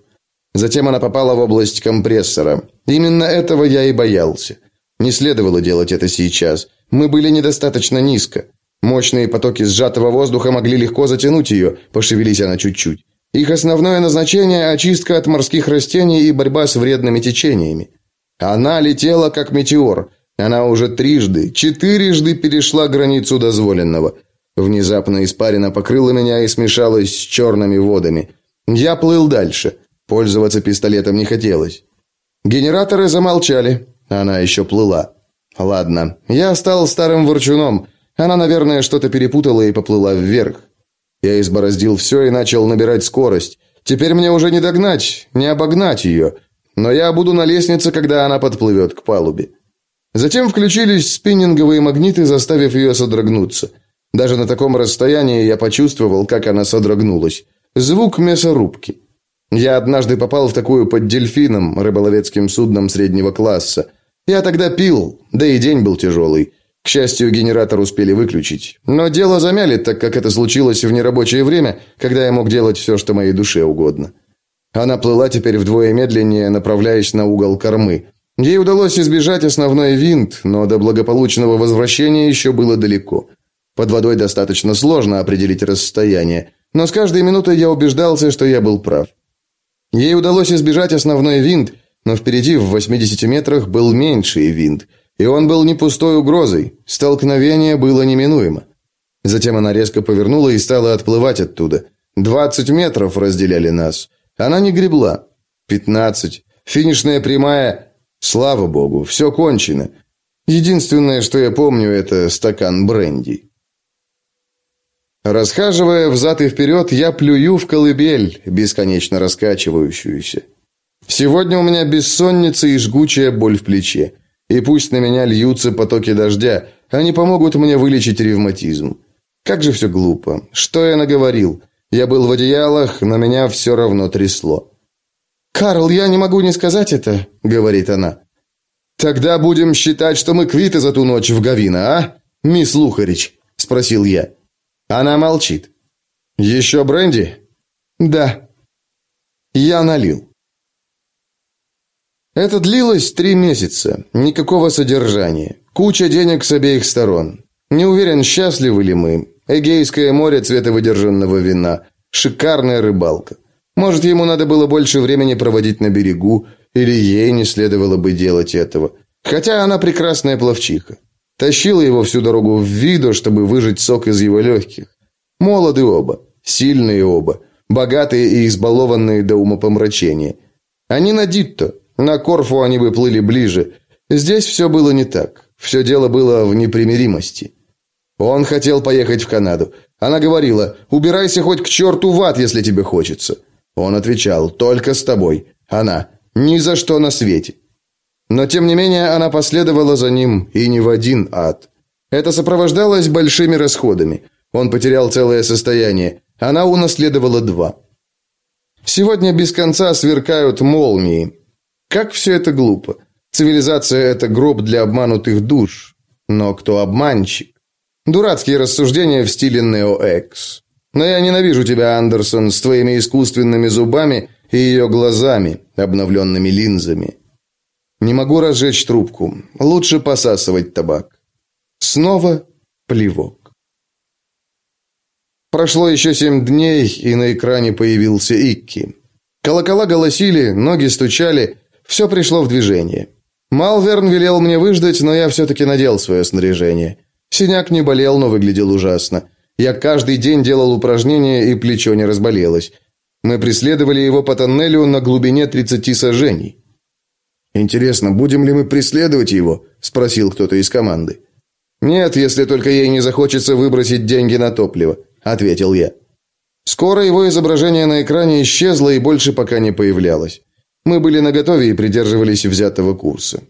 Затем она попала в область компрессора. Именно этого я и боялся. Не следовало делать это сейчас. Мы были недостаточно низко. Мощные потоки сжатого воздуха могли легко затянуть ее, пошевелись она чуть-чуть. Их основное назначение – очистка от морских растений и борьба с вредными течениями. Она летела, как метеор, она уже трижды, четырежды перешла границу дозволенного. Внезапно испарина покрыла меня и смешалась с черными водами. Я плыл дальше. Пользоваться пистолетом не хотелось. Генераторы замолчали. Она еще плыла. Ладно, я стал старым ворчуном. Она, наверное, что-то перепутала и поплыла вверх. Я избороздил все и начал набирать скорость. Теперь мне уже не догнать, не обогнать ее. Но я буду на лестнице, когда она подплывет к палубе. Затем включились спиннинговые магниты, заставив ее содрогнуться. Даже на таком расстоянии я почувствовал, как она содрогнулась. Звук мясорубки. Я однажды попал в такую под дельфином, рыболовецким судном среднего класса. Я тогда пил, да и день был тяжелый. К счастью, генератор успели выключить. Но дело замяли, так как это случилось в нерабочее время, когда я мог делать все, что моей душе угодно. Она плыла теперь вдвое медленнее, направляясь на угол кормы. Ей удалось избежать основной винт, но до благополучного возвращения еще было далеко. Под водой достаточно сложно определить расстояние, но с каждой минутой я убеждался, что я был прав. Ей удалось избежать основной винт, но впереди в 80 метрах был меньший винт, и он был не пустой угрозой. Столкновение было неминуемо. Затем она резко повернула и стала отплывать оттуда. 20 метров разделяли нас. Она не гребла. 15. Финишная прямая Слава богу, все кончено. Единственное, что я помню, это стакан бренди. Расхаживая взад и вперед, я плюю в колыбель, бесконечно раскачивающуюся. Сегодня у меня бессонница и жгучая боль в плече. И пусть на меня льются потоки дождя, они помогут мне вылечить ревматизм. Как же все глупо. Что я наговорил? Я был в одеялах, но меня все равно трясло. «Карл, я не могу не сказать это», — говорит она. «Тогда будем считать, что мы квиты за ту ночь в Гавино, а, мисс Лухарич?» — спросил я. Она молчит. «Еще бренди?» «Да». Я налил. Это длилось три месяца, никакого содержания, куча денег с обеих сторон. Не уверен, счастливы ли мы. Эгейское море цвета выдержанного вина, шикарная рыбалка. Может, ему надо было больше времени проводить на берегу, или ей не следовало бы делать этого. Хотя она прекрасная пловчиха. Тащила его всю дорогу в виду, чтобы выжать сок из его легких. Молоды оба, сильные оба, богатые и избалованные до умопомрачения. Они на Дитто, на Корфу они бы плыли ближе. Здесь все было не так. Все дело было в непримиримости. Он хотел поехать в Канаду. Она говорила, убирайся хоть к черту в ад, если тебе хочется. Он отвечал, только с тобой. Она, ни за что на свете. Но тем не менее она последовала за ним и не в один ад. Это сопровождалось большими расходами. Он потерял целое состояние. Она унаследовала два. Сегодня без конца сверкают молнии. Как все это глупо. Цивилизация – это гроб для обманутых душ. Но кто обманщик? Дурацкие рассуждения в стиле Нео-Экс. Но я ненавижу тебя, Андерсон, с твоими искусственными зубами и ее глазами, обновленными линзами. Не могу разжечь трубку. Лучше посасывать табак. Снова плевок. Прошло еще семь дней, и на экране появился Икки. Колокола голосили, ноги стучали, все пришло в движение. Малверн велел мне выждать, но я все-таки надел свое снаряжение. Синяк не болел, но выглядел ужасно. Я каждый день делал упражнения, и плечо не разболелось. Мы преследовали его по тоннелю на глубине 30 сажений. «Интересно, будем ли мы преследовать его?» – спросил кто-то из команды. «Нет, если только ей не захочется выбросить деньги на топливо», – ответил я. Скоро его изображение на экране исчезло и больше пока не появлялось. Мы были наготове и придерживались взятого курса.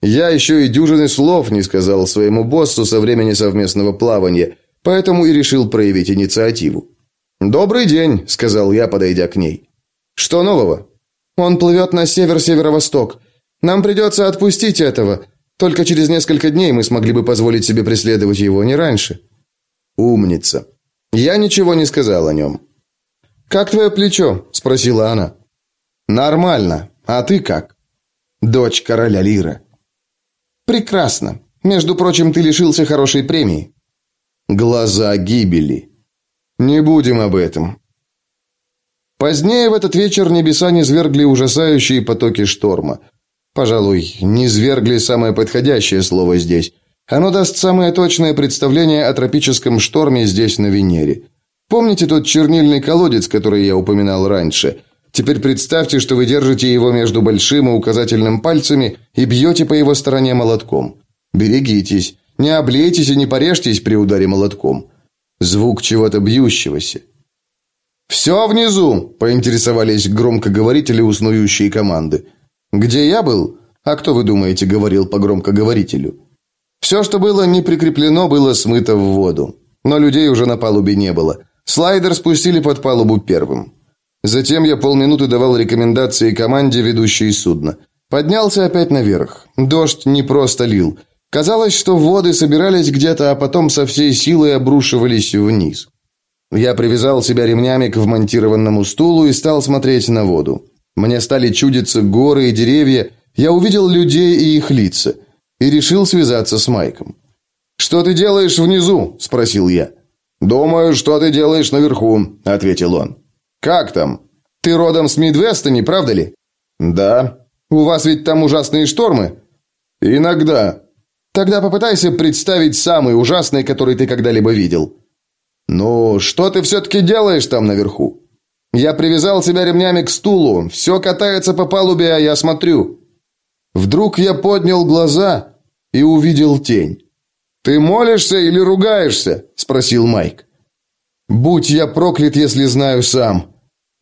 Я еще и дюжины слов не сказал своему боссу со времени совместного плавания, поэтому и решил проявить инициативу. «Добрый день», — сказал я, подойдя к ней. «Что нового?» «Он плывет на север-северо-восток. Нам придется отпустить этого. Только через несколько дней мы смогли бы позволить себе преследовать его, не раньше». «Умница». Я ничего не сказал о нем. «Как твое плечо?» – спросила она. Нормально. А ты как? Дочь короля Лира. Прекрасно. Между прочим, ты лишился хорошей премии. Глаза гибели. Не будем об этом. Позднее в этот вечер небеса низвергли ужасающие потоки шторма. Пожалуй, низвергли самое подходящее слово здесь. Оно даст самое точное представление о тропическом шторме здесь на Венере. Помните тот чернильный колодец, который я упоминал раньше? Теперь представьте, что вы держите его между большим и указательным пальцами и бьете по его стороне молотком. Берегитесь, не облейтесь и не порежьтесь при ударе молотком. Звук чего-то бьющегося. «Все внизу!» – поинтересовались громкоговорители уснующие команды. «Где я был? А кто, вы думаете, говорил по громкоговорителю?» Все, что было не прикреплено, было смыто в воду. Но людей уже на палубе не было. Слайдер спустили под палубу первым. Затем я полминуты давал рекомендации команде, ведущей судно. Поднялся опять наверх. Дождь не просто лил. Казалось, что воды собирались где-то, а потом со всей силой обрушивались вниз. Я привязал себя ремнями к вмонтированному стулу и стал смотреть на воду. Мне стали чудиться горы и деревья, я увидел людей и их лица. И решил связаться с Майком. «Что ты делаешь внизу?» – спросил я. «Думаю, что ты делаешь наверху», – ответил он. «Как там? Ты родом с Мидвеста, не правда ли?» «Да». «У вас ведь там ужасные штормы?» «Иногда». «Тогда попытайся представить самый ужасный, который ты когда-либо видел». «Ну, что ты все-таки делаешь там наверху?» «Я привязал себя ремнями к стулу. Все катается по палубе, а я смотрю». Вдруг я поднял глаза и увидел тень. «Ты молишься или ругаешься?» – спросил Майк. «Будь я проклят, если знаю сам».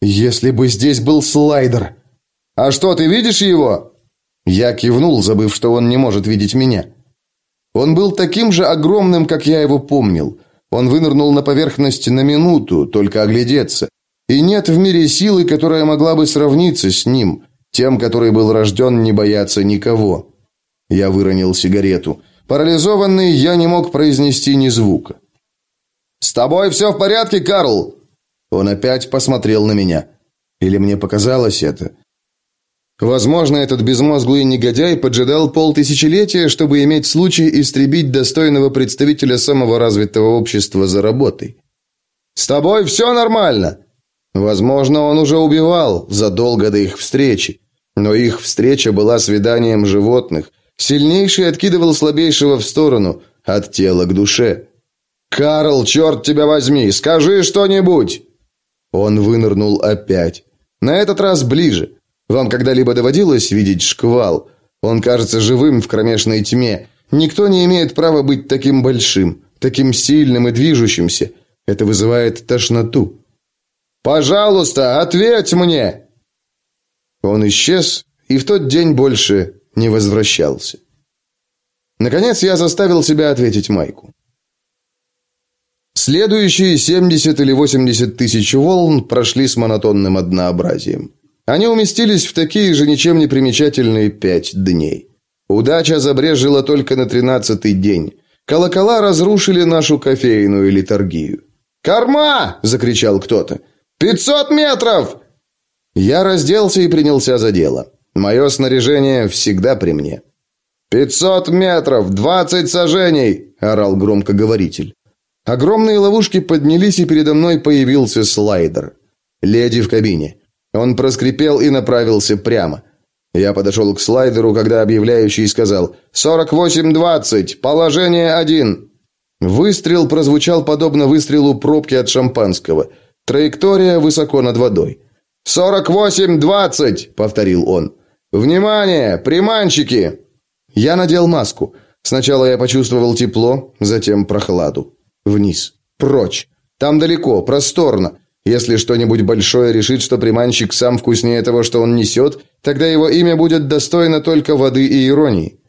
Если бы здесь был слайдер. А что, ты видишь его? Я кивнул, забыв, что он не может видеть меня. Он был таким же огромным, как я его помнил. Он вынырнул на поверхность на минуту, только оглядеться. И нет в мире силы, которая могла бы сравниться с ним, тем, который был рожден не бояться никого. Я выронил сигарету. Парализованный, я не мог произнести ни звука. «С тобой все в порядке, Карл?» Он опять посмотрел на меня. Или мне показалось это? Возможно, этот безмозглый негодяй поджидал полтысячелетия, чтобы иметь случай истребить достойного представителя самого развитого общества за работой. «С тобой все нормально!» Возможно, он уже убивал задолго до их встречи. Но их встреча была свиданием животных. Сильнейший откидывал слабейшего в сторону, от тела к душе. «Карл, черт тебя возьми, скажи что-нибудь!» Он вынырнул опять. На этот раз ближе. Вам когда-либо доводилось видеть шквал? Он кажется живым в кромешной тьме. Никто не имеет права быть таким большим, таким сильным и движущимся. Это вызывает тошноту. «Пожалуйста, ответь мне!» Он исчез и в тот день больше не возвращался. Наконец я заставил себя ответить Майку. Следующие 70 или 80 тысяч волн прошли с монотонным однообразием. Они уместились в такие же ничем не примечательные пять дней. Удача забрежила только на тринадцатый день. Колокола разрушили нашу кофейную литургию. «Корма!» – закричал кто-то. «Пятьсот метров!» Я разделся и принялся за дело. Мое снаряжение всегда при мне. «Пятьсот метров! Двадцать сажений!» – орал громкоговоритель. Огромные ловушки поднялись, и передо мной появился слайдер. Леди в кабине. Он проскрипел и направился прямо. Я подошел к слайдеру, когда объявляющий сказал «Сорок восемь двадцать! Положение один!» Выстрел прозвучал подобно выстрелу пробки от шампанского. Траектория высоко над водой. «Сорок восемь двадцать!» — повторил он. «Внимание! Приманщики!» Я надел маску. Сначала я почувствовал тепло, затем прохладу. Вниз. Прочь. Там далеко, просторно. Если что-нибудь большое решит, что приманщик сам вкуснее того, что он несет, тогда его имя будет достойно только воды и иронии.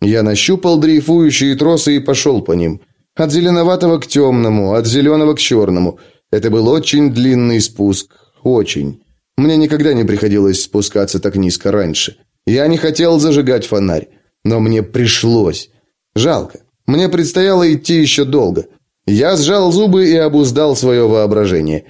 Я нащупал дрейфующие тросы и пошел по ним. От зеленоватого к темному, от зеленого к черному. Это был очень длинный спуск. Очень. Мне никогда не приходилось спускаться так низко раньше. Я не хотел зажигать фонарь, но мне пришлось. Жалко. Мне предстояло идти еще долго. Я сжал зубы и обуздал свое воображение.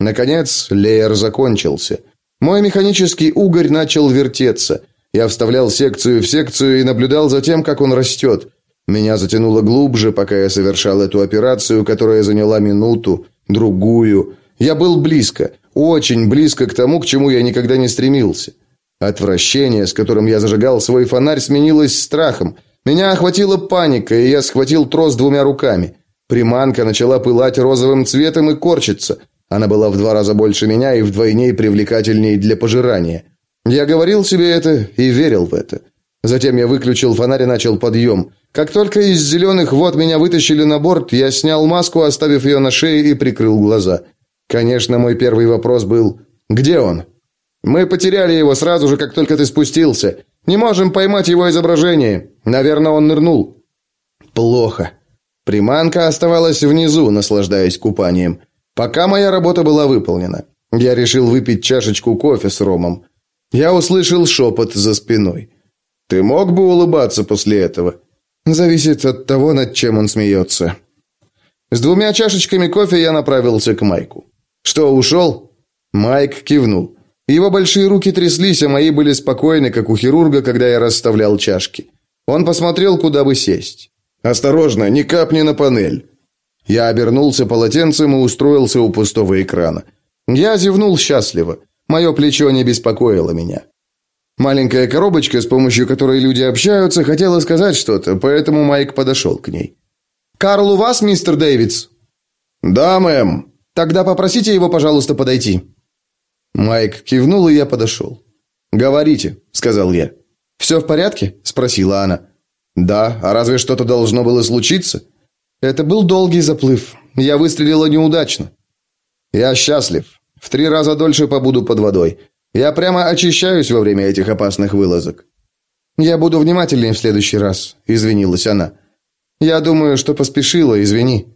Наконец, леер закончился. Мой механический угорь начал вертеться. Я вставлял секцию в секцию и наблюдал за тем, как он растет. Меня затянуло глубже, пока я совершал эту операцию, которая заняла минуту, другую. Я был близко, очень близко к тому, к чему я никогда не стремился. Отвращение, с которым я зажигал свой фонарь, сменилось страхом. Меня охватила паника, и я схватил трос двумя руками. Приманка начала пылать розовым цветом и корчиться. Она была в два раза больше меня и вдвойне привлекательней для пожирания. Я говорил себе это и верил в это. Затем я выключил фонарь и начал подъем. Как только из зеленых вод меня вытащили на борт, я снял маску, оставив ее на шее и прикрыл глаза. Конечно, мой первый вопрос был «Где он?». «Мы потеряли его сразу же, как только ты спустился. Не можем поймать его изображение. Наверное, он нырнул». «Плохо». Приманка оставалась внизу, наслаждаясь купанием. Пока моя работа была выполнена, я решил выпить чашечку кофе с ромом. Я услышал шепот за спиной. Ты мог бы улыбаться после этого? Зависит от того, над чем он смеется. С двумя чашечками кофе я направился к Майку. Что, ушел?» Майк кивнул. Его большие руки тряслись, а мои были спокойны, как у хирурга, когда я расставлял чашки. Он посмотрел, куда бы сесть. «Осторожно, не капни на панель!» Я обернулся полотенцем и устроился у пустого экрана. Я зевнул счастливо. Мое плечо не беспокоило меня. Маленькая коробочка, с помощью которой люди общаются, хотела сказать что-то, поэтому Майк подошел к ней. «Карл у вас, мистер Дэвидс?» «Да, мэм». «Тогда попросите его, пожалуйста, подойти». Майк кивнул, и я подошел. «Говорите», — сказал я. «Все в порядке?» — спросила она. «Да, а разве что-то должно было случиться?» «Это был долгий заплыв. Я выстрелила неудачно». «Я счастлив. В три раза дольше побуду под водой. Я прямо очищаюсь во время этих опасных вылазок». «Я буду внимательнее в следующий раз», — извинилась она. «Я думаю, что поспешила, извини».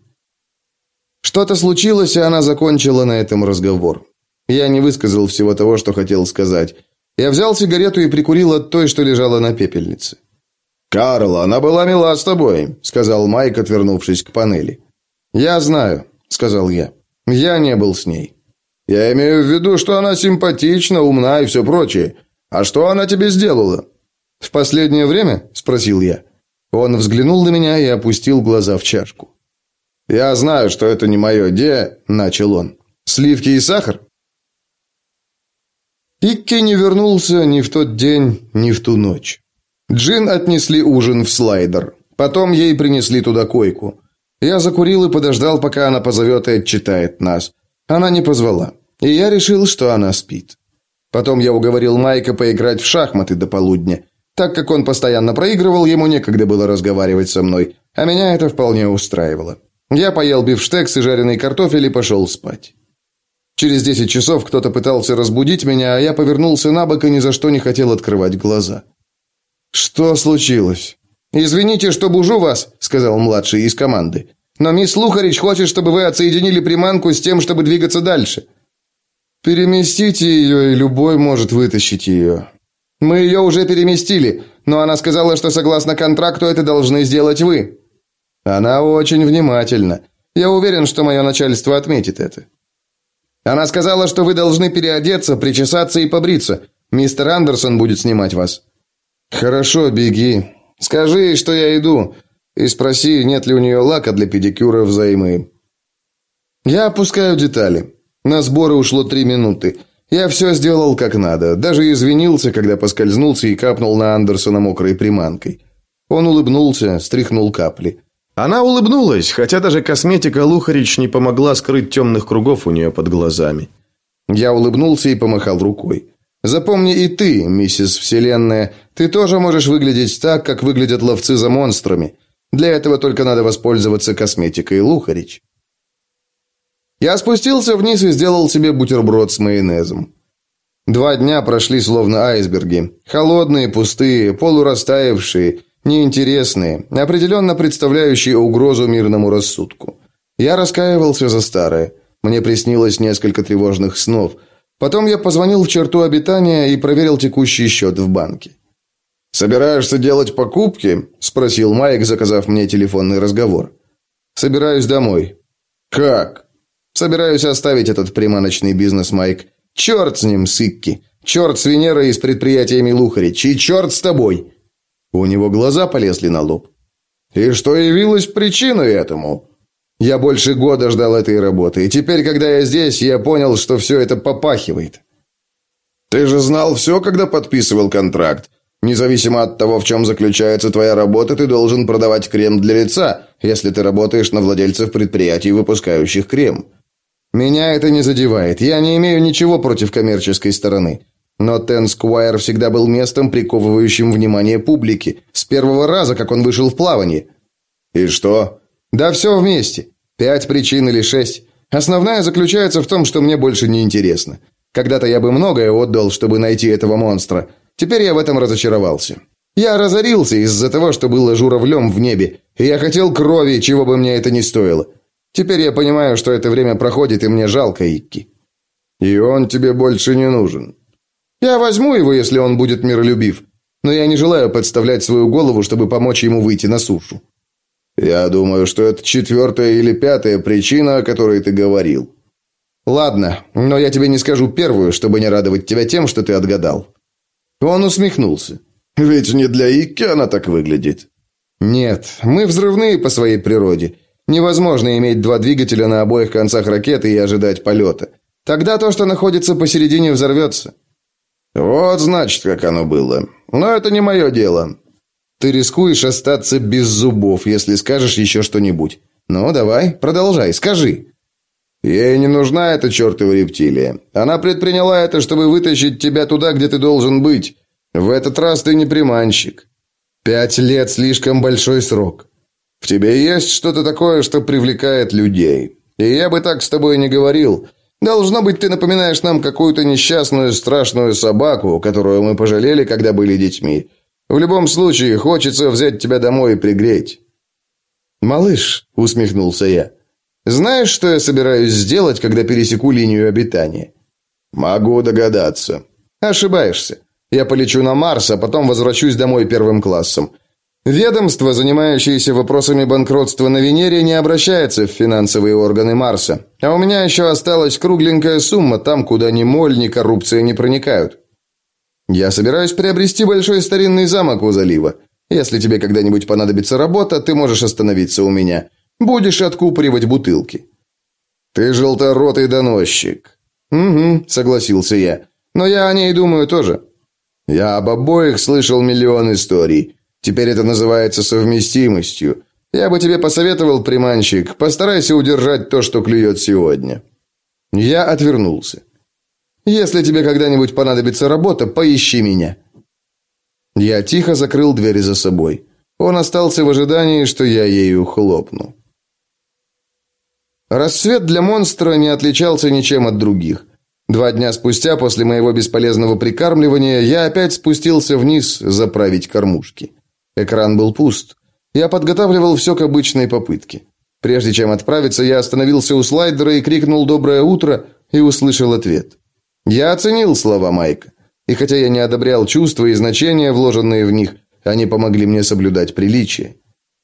Что-то случилось, и она закончила на этом разговор. Я не высказал всего того, что хотел сказать. Я взял сигарету и прикурил от той, что лежала на пепельнице. «Карл, она была мила с тобой», — сказал Майк, отвернувшись к панели. «Я знаю», — сказал я. «Я не был с ней». «Я имею в виду, что она симпатична, умна и все прочее. А что она тебе сделала?» «В последнее время?» – спросил я. Он взглянул на меня и опустил глаза в чашку. «Я знаю, что это не мое де...» – начал он. «Сливки и сахар?» Икки не вернулся ни в тот день, ни в ту ночь. Джин отнесли ужин в слайдер. Потом ей принесли туда койку. Я закурил и подождал, пока она позовет и отчитает нас. Она не позвала. И я решил, что она спит. Потом я уговорил Майка поиграть в шахматы до полудня. Так как он постоянно проигрывал, ему некогда было разговаривать со мной, а меня это вполне устраивало. Я поел бифштекс и жареный картофель и пошел спать. Через 10 часов кто-то пытался разбудить меня, а я повернулся на бок и ни за что не хотел открывать глаза. «Что случилось?» «Извините, что бужу вас», — сказал младший из команды. «Но мисс Лухарич хочет, чтобы вы отсоединили приманку с тем, чтобы двигаться дальше». «Переместите ее, и любой может вытащить ее». «Мы ее уже переместили, но она сказала, что согласно контракту это должны сделать вы». «Она очень внимательна. Я уверен, что мое начальство отметит это». Она сказала, что вы должны переодеться, причесаться и побриться. Мистер Андерсон будет снимать вас. Хорошо, беги. Скажи, что я иду, и спроси, нет ли у нее лака для педикюра взаймы. Я опускаю детали. На сборы ушло три минуты. Я все сделал как надо, даже извинился, когда поскользнулся и капнул на Андерсона мокрой приманкой. Он улыбнулся, стряхнул капли. Она улыбнулась, хотя даже косметика Лухарич не помогла скрыть темных кругов у нее под глазами. Я улыбнулся и помахал рукой. Запомни и ты, миссис Вселенная, ты тоже можешь выглядеть так, как выглядят ловцы за монстрами. Для этого только надо воспользоваться косметикой Лухарич. Я спустился вниз и сделал себе бутерброд с майонезом. Два дня прошли словно айсберги. Холодные, пустые, полурастаявшие, неинтересные, определенно представляющие угрозу мирному рассудку. Я раскаивался за старое. Мне приснилось несколько тревожных снов. Потом я позвонил в черту обитания и проверил текущий счет в банке. «Собираешься делать покупки?» – спросил Майк, заказав мне телефонный разговор. «Собираюсь домой». «Как?» «Собираюсь оставить этот приманочный бизнес, Майк. Черт с ним, Сыкки. Черт с Венерой и с предприятиями Лухарич. И черт с тобой!» У него глаза полезли на лоб. «И что явилось причиной этому?» «Я больше года ждал этой работы, и теперь, когда я здесь, я понял, что все это попахивает». «Ты же знал все, когда подписывал контракт. Независимо от того, в чем заключается твоя работа, ты должен продавать крем для лица, если ты работаешь на владельцев предприятий, выпускающих крем». «Меня это не задевает. Я не имею ничего против коммерческой стороны. Но Тенскуайр всегда был местом, приковывающим внимание публики. С первого раза, как он вышел в плавание. И что? Да все вместе. Пять причин или шесть. Основная заключается в том, что мне больше не интересно. Когда-то я бы многое отдал, чтобы найти этого монстра. Теперь я в этом разочаровался. Я разорился из-за того, что было журавлем в небе, и я хотел крови, чего бы мне это ни стоило. Теперь я понимаю, что это время проходит, и мне жалко Икки. И он тебе больше не нужен. Я возьму его, если он будет миролюбив, но я не желаю подставлять свою голову, чтобы помочь ему выйти на сушу. Я думаю, что это четвертая или пятая причина, о которой ты говорил. Ладно, но я тебе не скажу первую, чтобы не радовать тебя тем, что ты отгадал. Он усмехнулся. Ведь не для Икки она так выглядит. Нет, мы взрывные по своей природе. Невозможно иметь два двигателя на обоих концах ракеты и ожидать полета. Тогда то, что находится посередине, взорвется. Вот, значит, как оно было. Но это не мое дело. Ты рискуешь остаться без зубов, если скажешь еще что-нибудь. Ну, давай, продолжай, скажи. Ей не нужна эта чертова рептилия. Она предприняла это, чтобы вытащить тебя туда, где ты должен быть. В этот раз ты не приманщик. Пять лет слишком большой срок. В тебе есть что-то такое, что привлекает людей. И я бы так с тобой не говорил. Должно быть, ты напоминаешь нам какую-то несчастную страшную собаку, которую мы пожалели, когда были детьми. В любом случае, хочется взять тебя домой и пригреть. Малыш, усмехнулся я. Знаешь, что я собираюсь сделать, когда пересеку линию обитания? Могу догадаться. Ошибаешься. Я полечу на Марс, а потом возвращусь домой первым классом. Ведомство, занимающееся вопросами банкротства на Венере, не обращается в финансовые органы Марса. А у меня еще осталась кругленькая сумма там, куда ни моль, ни коррупция не проникают. Я собираюсь приобрести большой старинный замок у залива. Если тебе когда-нибудь понадобится работа, ты можешь остановиться у меня. Будешь откупоривать бутылки. Ты желторотый доносчик. Угу, согласился я. Но я о ней думаю тоже. Я об обоих слышал миллион историй. Теперь это называется совместимостью. Я бы тебе посоветовал, приманщик, постарайся удержать то, что клюет сегодня. Я отвернулся. Если тебе когда-нибудь понадобится работа, поищи меня. Я тихо закрыл дверь за собой. Он остался в ожидании, что я ею хлопну. Рассвет для монстра не отличался ничем от других. Два дня спустя, после моего бесполезного прикармливания, я опять спустился вниз заправить кормушки. Экран был пуст. Я подготавливал все к обычной попытке. Прежде чем отправиться, я остановился у слайдера и крикнул «Доброе утро!» и услышал ответ. Я оценил слова Майка. И хотя я не одобрял чувства и значения, вложенные в них, они помогли мне соблюдать приличие.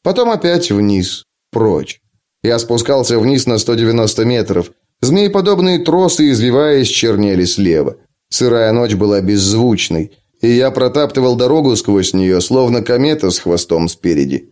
Потом опять вниз, прочь. Я спускался вниз на 190 метров. Змееподобные тросы, извиваясь, чернели слева. Сырая ночь была беззвучной, и я протаптывал дорогу сквозь нее, словно комета с хвостом спереди.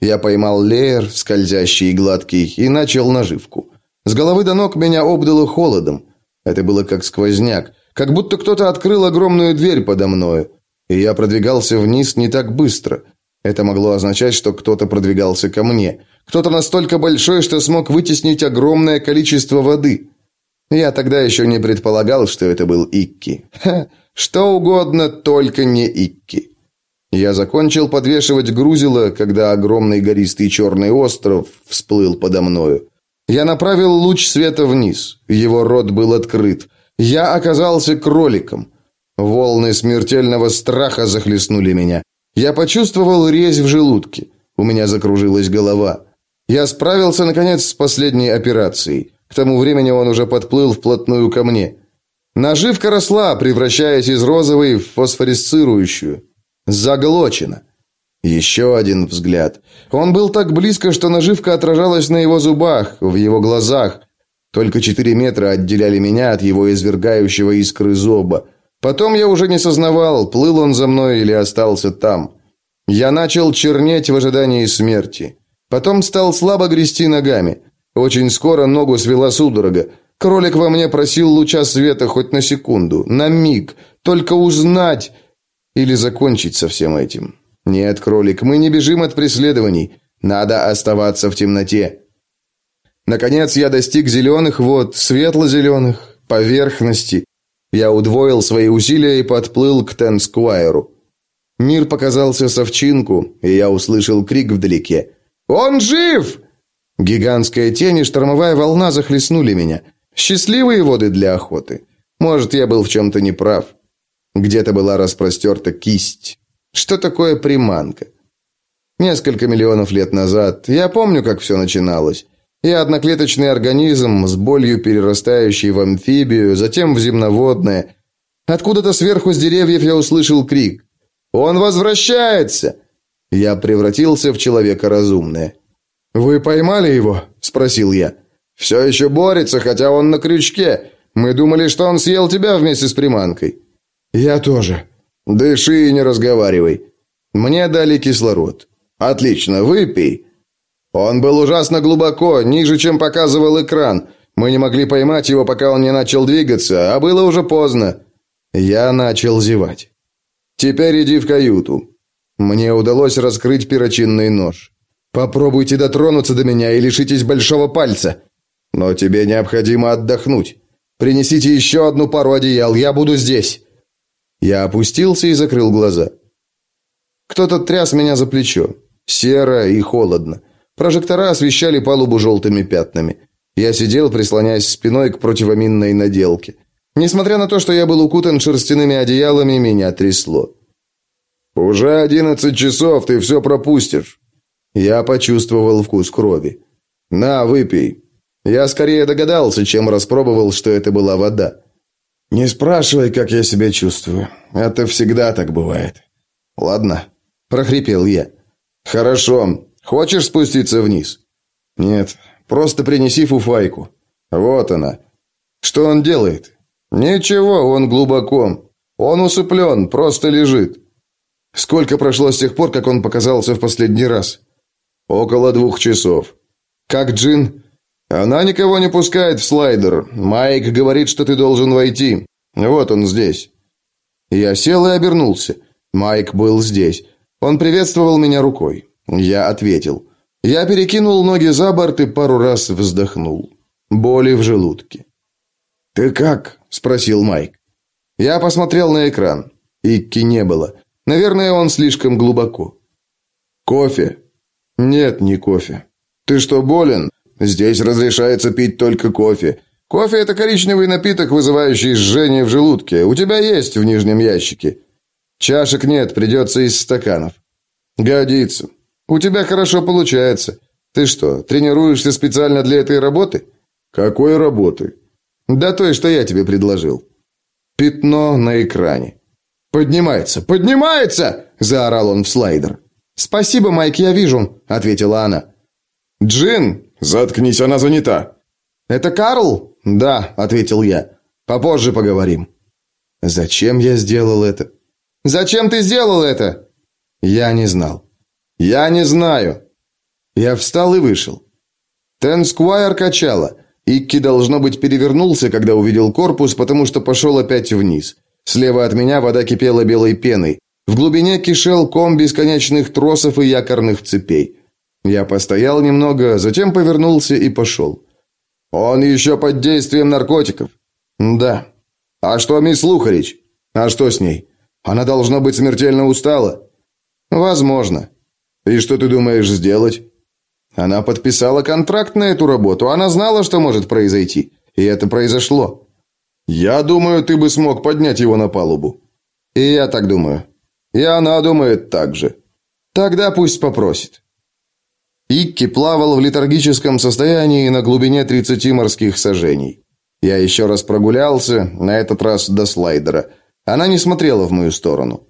Я поймал леер, скользящий и гладкий, и начал наживку. С головы до ног меня обдало холодом. Это было как сквозняк, как будто кто-то открыл огромную дверь подо мною. И я продвигался вниз не так быстро. Это могло означать, что кто-то продвигался ко мне. Кто-то настолько большой, что смог вытеснить огромное количество воды. Я тогда еще не предполагал, что это был Икки. Ха, что угодно, только не Икки. Я закончил подвешивать грузило, когда огромный гористый черный остров всплыл подо мною. Я направил луч света вниз. Его рот был открыт. Я оказался кроликом. Волны смертельного страха захлестнули меня. Я почувствовал резь в желудке. У меня закружилась голова. Я справился, наконец, с последней операцией. К тому времени он уже подплыл вплотную ко мне. Наживка росла, превращаясь из розовой в фосфорисцирующую. Заглочена. Еще один взгляд. Он был так близко, что наживка отражалась на его зубах, в его глазах. Только четыре метра отделяли меня от его извергающего искры зоба. Потом я уже не сознавал, плыл он за мной или остался там. Я начал чернеть в ожидании смерти. Потом стал слабо грести ногами. Очень скоро ногу свела судорога. Кролик во мне просил луча света хоть на секунду, на миг, только узнать или закончить со всем этим. «Нет, кролик, мы не бежим от преследований. Надо оставаться в темноте». Наконец я достиг зеленых вод, светло-зеленых, поверхности. Я удвоил свои усилия и подплыл к Тенскуайру. Мир показался совчинку, и я услышал крик вдалеке. «Он жив!» Гигантская тень и штормовая волна захлестнули меня. Счастливые воды для охоты. Может, я был в чем-то неправ. Где-то была распростерта кисть. Что такое приманка? Несколько миллионов лет назад я помню, как все начиналось. Я одноклеточный организм с болью перерастающий в амфибию, затем в земноводное. Откуда-то сверху с деревьев я услышал крик. «Он возвращается!» Я превратился в человека разумное. «Вы поймали его?» – спросил я. «Все еще борется, хотя он на крючке. Мы думали, что он съел тебя вместе с приманкой». «Я тоже», Дыши и не разговаривай. Мне дали кислород. Отлично, выпей. Он был ужасно глубоко, ниже, чем показывал экран. Мы не могли поймать его, пока он не начал двигаться, а было уже поздно. Я начал зевать. Теперь иди в каюту. Мне удалось раскрыть перочинный нож. Попробуйте дотронуться до меня и лишитесь большого пальца. Но тебе необходимо отдохнуть. Принесите еще одну пару одеял, я буду здесь. Я опустился и закрыл глаза. Кто-то тряс меня за плечо. Серо и холодно. Прожектора освещали палубу желтыми пятнами. Я сидел, прислоняясь спиной к противоминной наделке. Несмотря на то, что я был укутан шерстяными одеялами, меня трясло. «Уже одиннадцать часов, ты все пропустишь». Я почувствовал вкус крови. «На, выпей». Я скорее догадался, чем распробовал, что это была вода. «Не спрашивай, как я себя чувствую. Это всегда так бывает». «Ладно», – прохрипел я. «Хорошо. Хочешь спуститься вниз?» «Нет, просто принеси фуфайку». «Вот она». «Что он делает?» «Ничего, он глубоко. Он усыплен, просто лежит. Сколько прошло с тех пор, как он показался в последний раз? Около двух часов. Как Джин? Она никого не пускает в слайдер. Майк говорит, что ты должен войти. Вот он здесь. Я сел и обернулся. Майк был здесь. Он приветствовал меня рукой. Я ответил. Я перекинул ноги за борт и пару раз вздохнул. Боли в желудке. «Ты как?» – спросил Майк. Я посмотрел на экран. Икки не было. Наверное, он слишком глубоко. «Кофе?» «Нет, не кофе». «Ты что, болен?» «Здесь разрешается пить только кофе. Кофе – это коричневый напиток, вызывающий жжение в желудке. У тебя есть в нижнем ящике». «Чашек нет, придется из стаканов». «Годится. У тебя хорошо получается. Ты что, тренируешься специально для этой работы?» «Какой работы?» «Да той, что я тебе предложил». Пятно на экране. «Поднимается! Поднимается!» – заорал он в слайдер. «Спасибо, Майк, я вижу», – ответила она. «Джин, заткнись, она занята». «Это Карл?» «Да», – ответил я. «Попозже поговорим». «Зачем я сделал это?» «Зачем ты сделал это?» Я не знал. «Я не знаю». Я встал и вышел. Тенсквайр качала. Икки, должно быть, перевернулся, когда увидел корпус, потому что пошел опять вниз. Слева от меня вода кипела белой пеной. В глубине кишел ком бесконечных тросов и якорных цепей. Я постоял немного, затем повернулся и пошел. «Он еще под действием наркотиков?» «Да». «А что мисс Лухарич?» «А что с ней? Она должна быть смертельно устала». «Возможно». «И что ты думаешь сделать?» Она подписала контракт на эту работу. Она знала, что может произойти. И это произошло. Я думаю, ты бы смог поднять его на палубу. И я так думаю. И она думает так же. Тогда пусть попросит. Икки плавал в летаргическом состоянии на глубине 30 морских сажений. Я еще раз прогулялся, на этот раз до слайдера. Она не смотрела в мою сторону.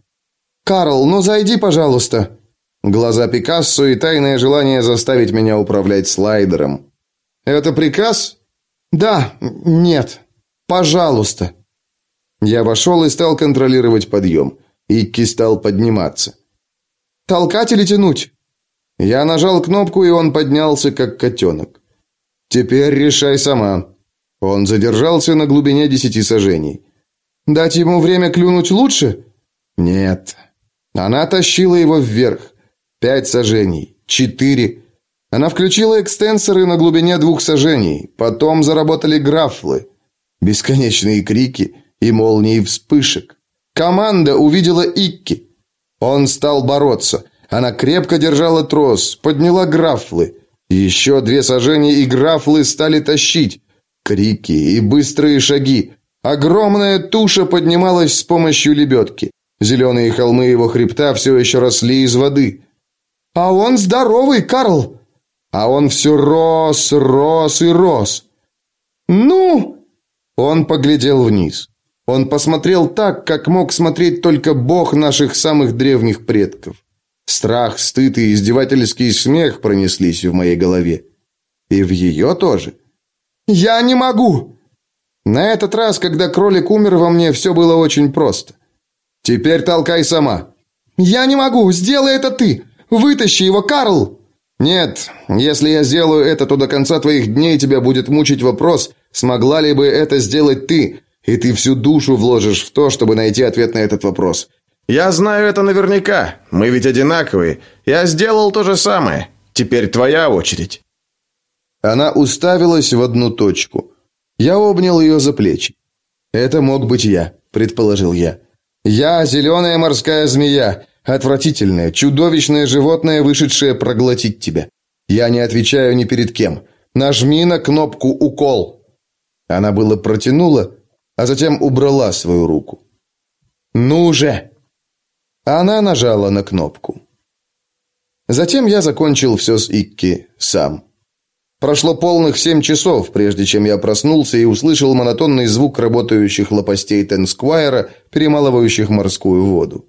«Карл, ну зайди, пожалуйста». Глаза Пикассо и тайное желание заставить меня управлять слайдером. «Это приказ?» «Да, нет». Пожалуйста. Я вошел и стал контролировать подъем. Икки стал подниматься. Толкать или тянуть? Я нажал кнопку, и он поднялся, как котенок. Теперь решай сама. Он задержался на глубине десяти сажений. Дать ему время клюнуть лучше? Нет. Она тащила его вверх. Пять сажений. Четыре. Она включила экстенсоры на глубине двух сажений. Потом заработали графлы. Бесконечные крики и молнии вспышек. Команда увидела Икки. Он стал бороться. Она крепко держала трос, подняла графлы. Еще две сажения и графлы стали тащить. Крики и быстрые шаги. Огромная туша поднималась с помощью лебедки. Зеленые холмы его хребта все еще росли из воды. «А он здоровый, Карл!» А он все рос, рос и рос. «Ну!» Он поглядел вниз. Он посмотрел так, как мог смотреть только Бог наших самых древних предков. Страх, стыд и издевательский смех пронеслись в моей голове. И в ее тоже. «Я не могу!» На этот раз, когда кролик умер во мне, все было очень просто. «Теперь толкай сама». «Я не могу! Сделай это ты! Вытащи его, Карл!» «Нет, если я сделаю это, то до конца твоих дней тебя будет мучить вопрос, смогла ли бы это сделать ты, и ты всю душу вложишь в то, чтобы найти ответ на этот вопрос. Я знаю это наверняка, мы ведь одинаковые. Я сделал то же самое. Теперь твоя очередь». Она уставилась в одну точку. Я обнял ее за плечи. «Это мог быть я», — предположил я. «Я зеленая морская змея, Отвратительное, чудовищное животное, вышедшее проглотить тебя. Я не отвечаю ни перед кем. Нажми на кнопку «Укол». Она было протянула, а затем убрала свою руку. «Ну же!» Она нажала на кнопку. Затем я закончил все с Икки сам. Прошло полных семь часов, прежде чем я проснулся и услышал монотонный звук работающих лопастей Тенсквайра, перемалывающих морскую воду.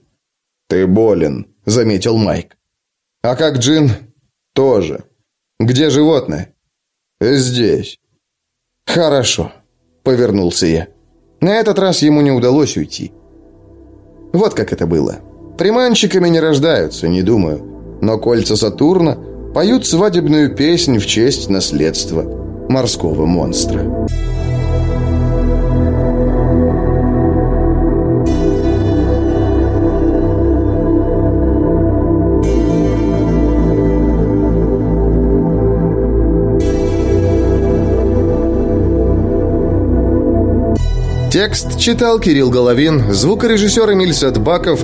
«Ты болен», — заметил Майк. «А как Джин?» «Тоже. Где животное?» «Здесь». «Хорошо», — повернулся я. На этот раз ему не удалось уйти. Вот как это было. Приманщиками не рождаются, не думаю. Но кольца Сатурна поют свадебную песнь в честь наследства морского монстра. Текст читал Кирилл Головин, звукорежиссер Эмиль Садбаков,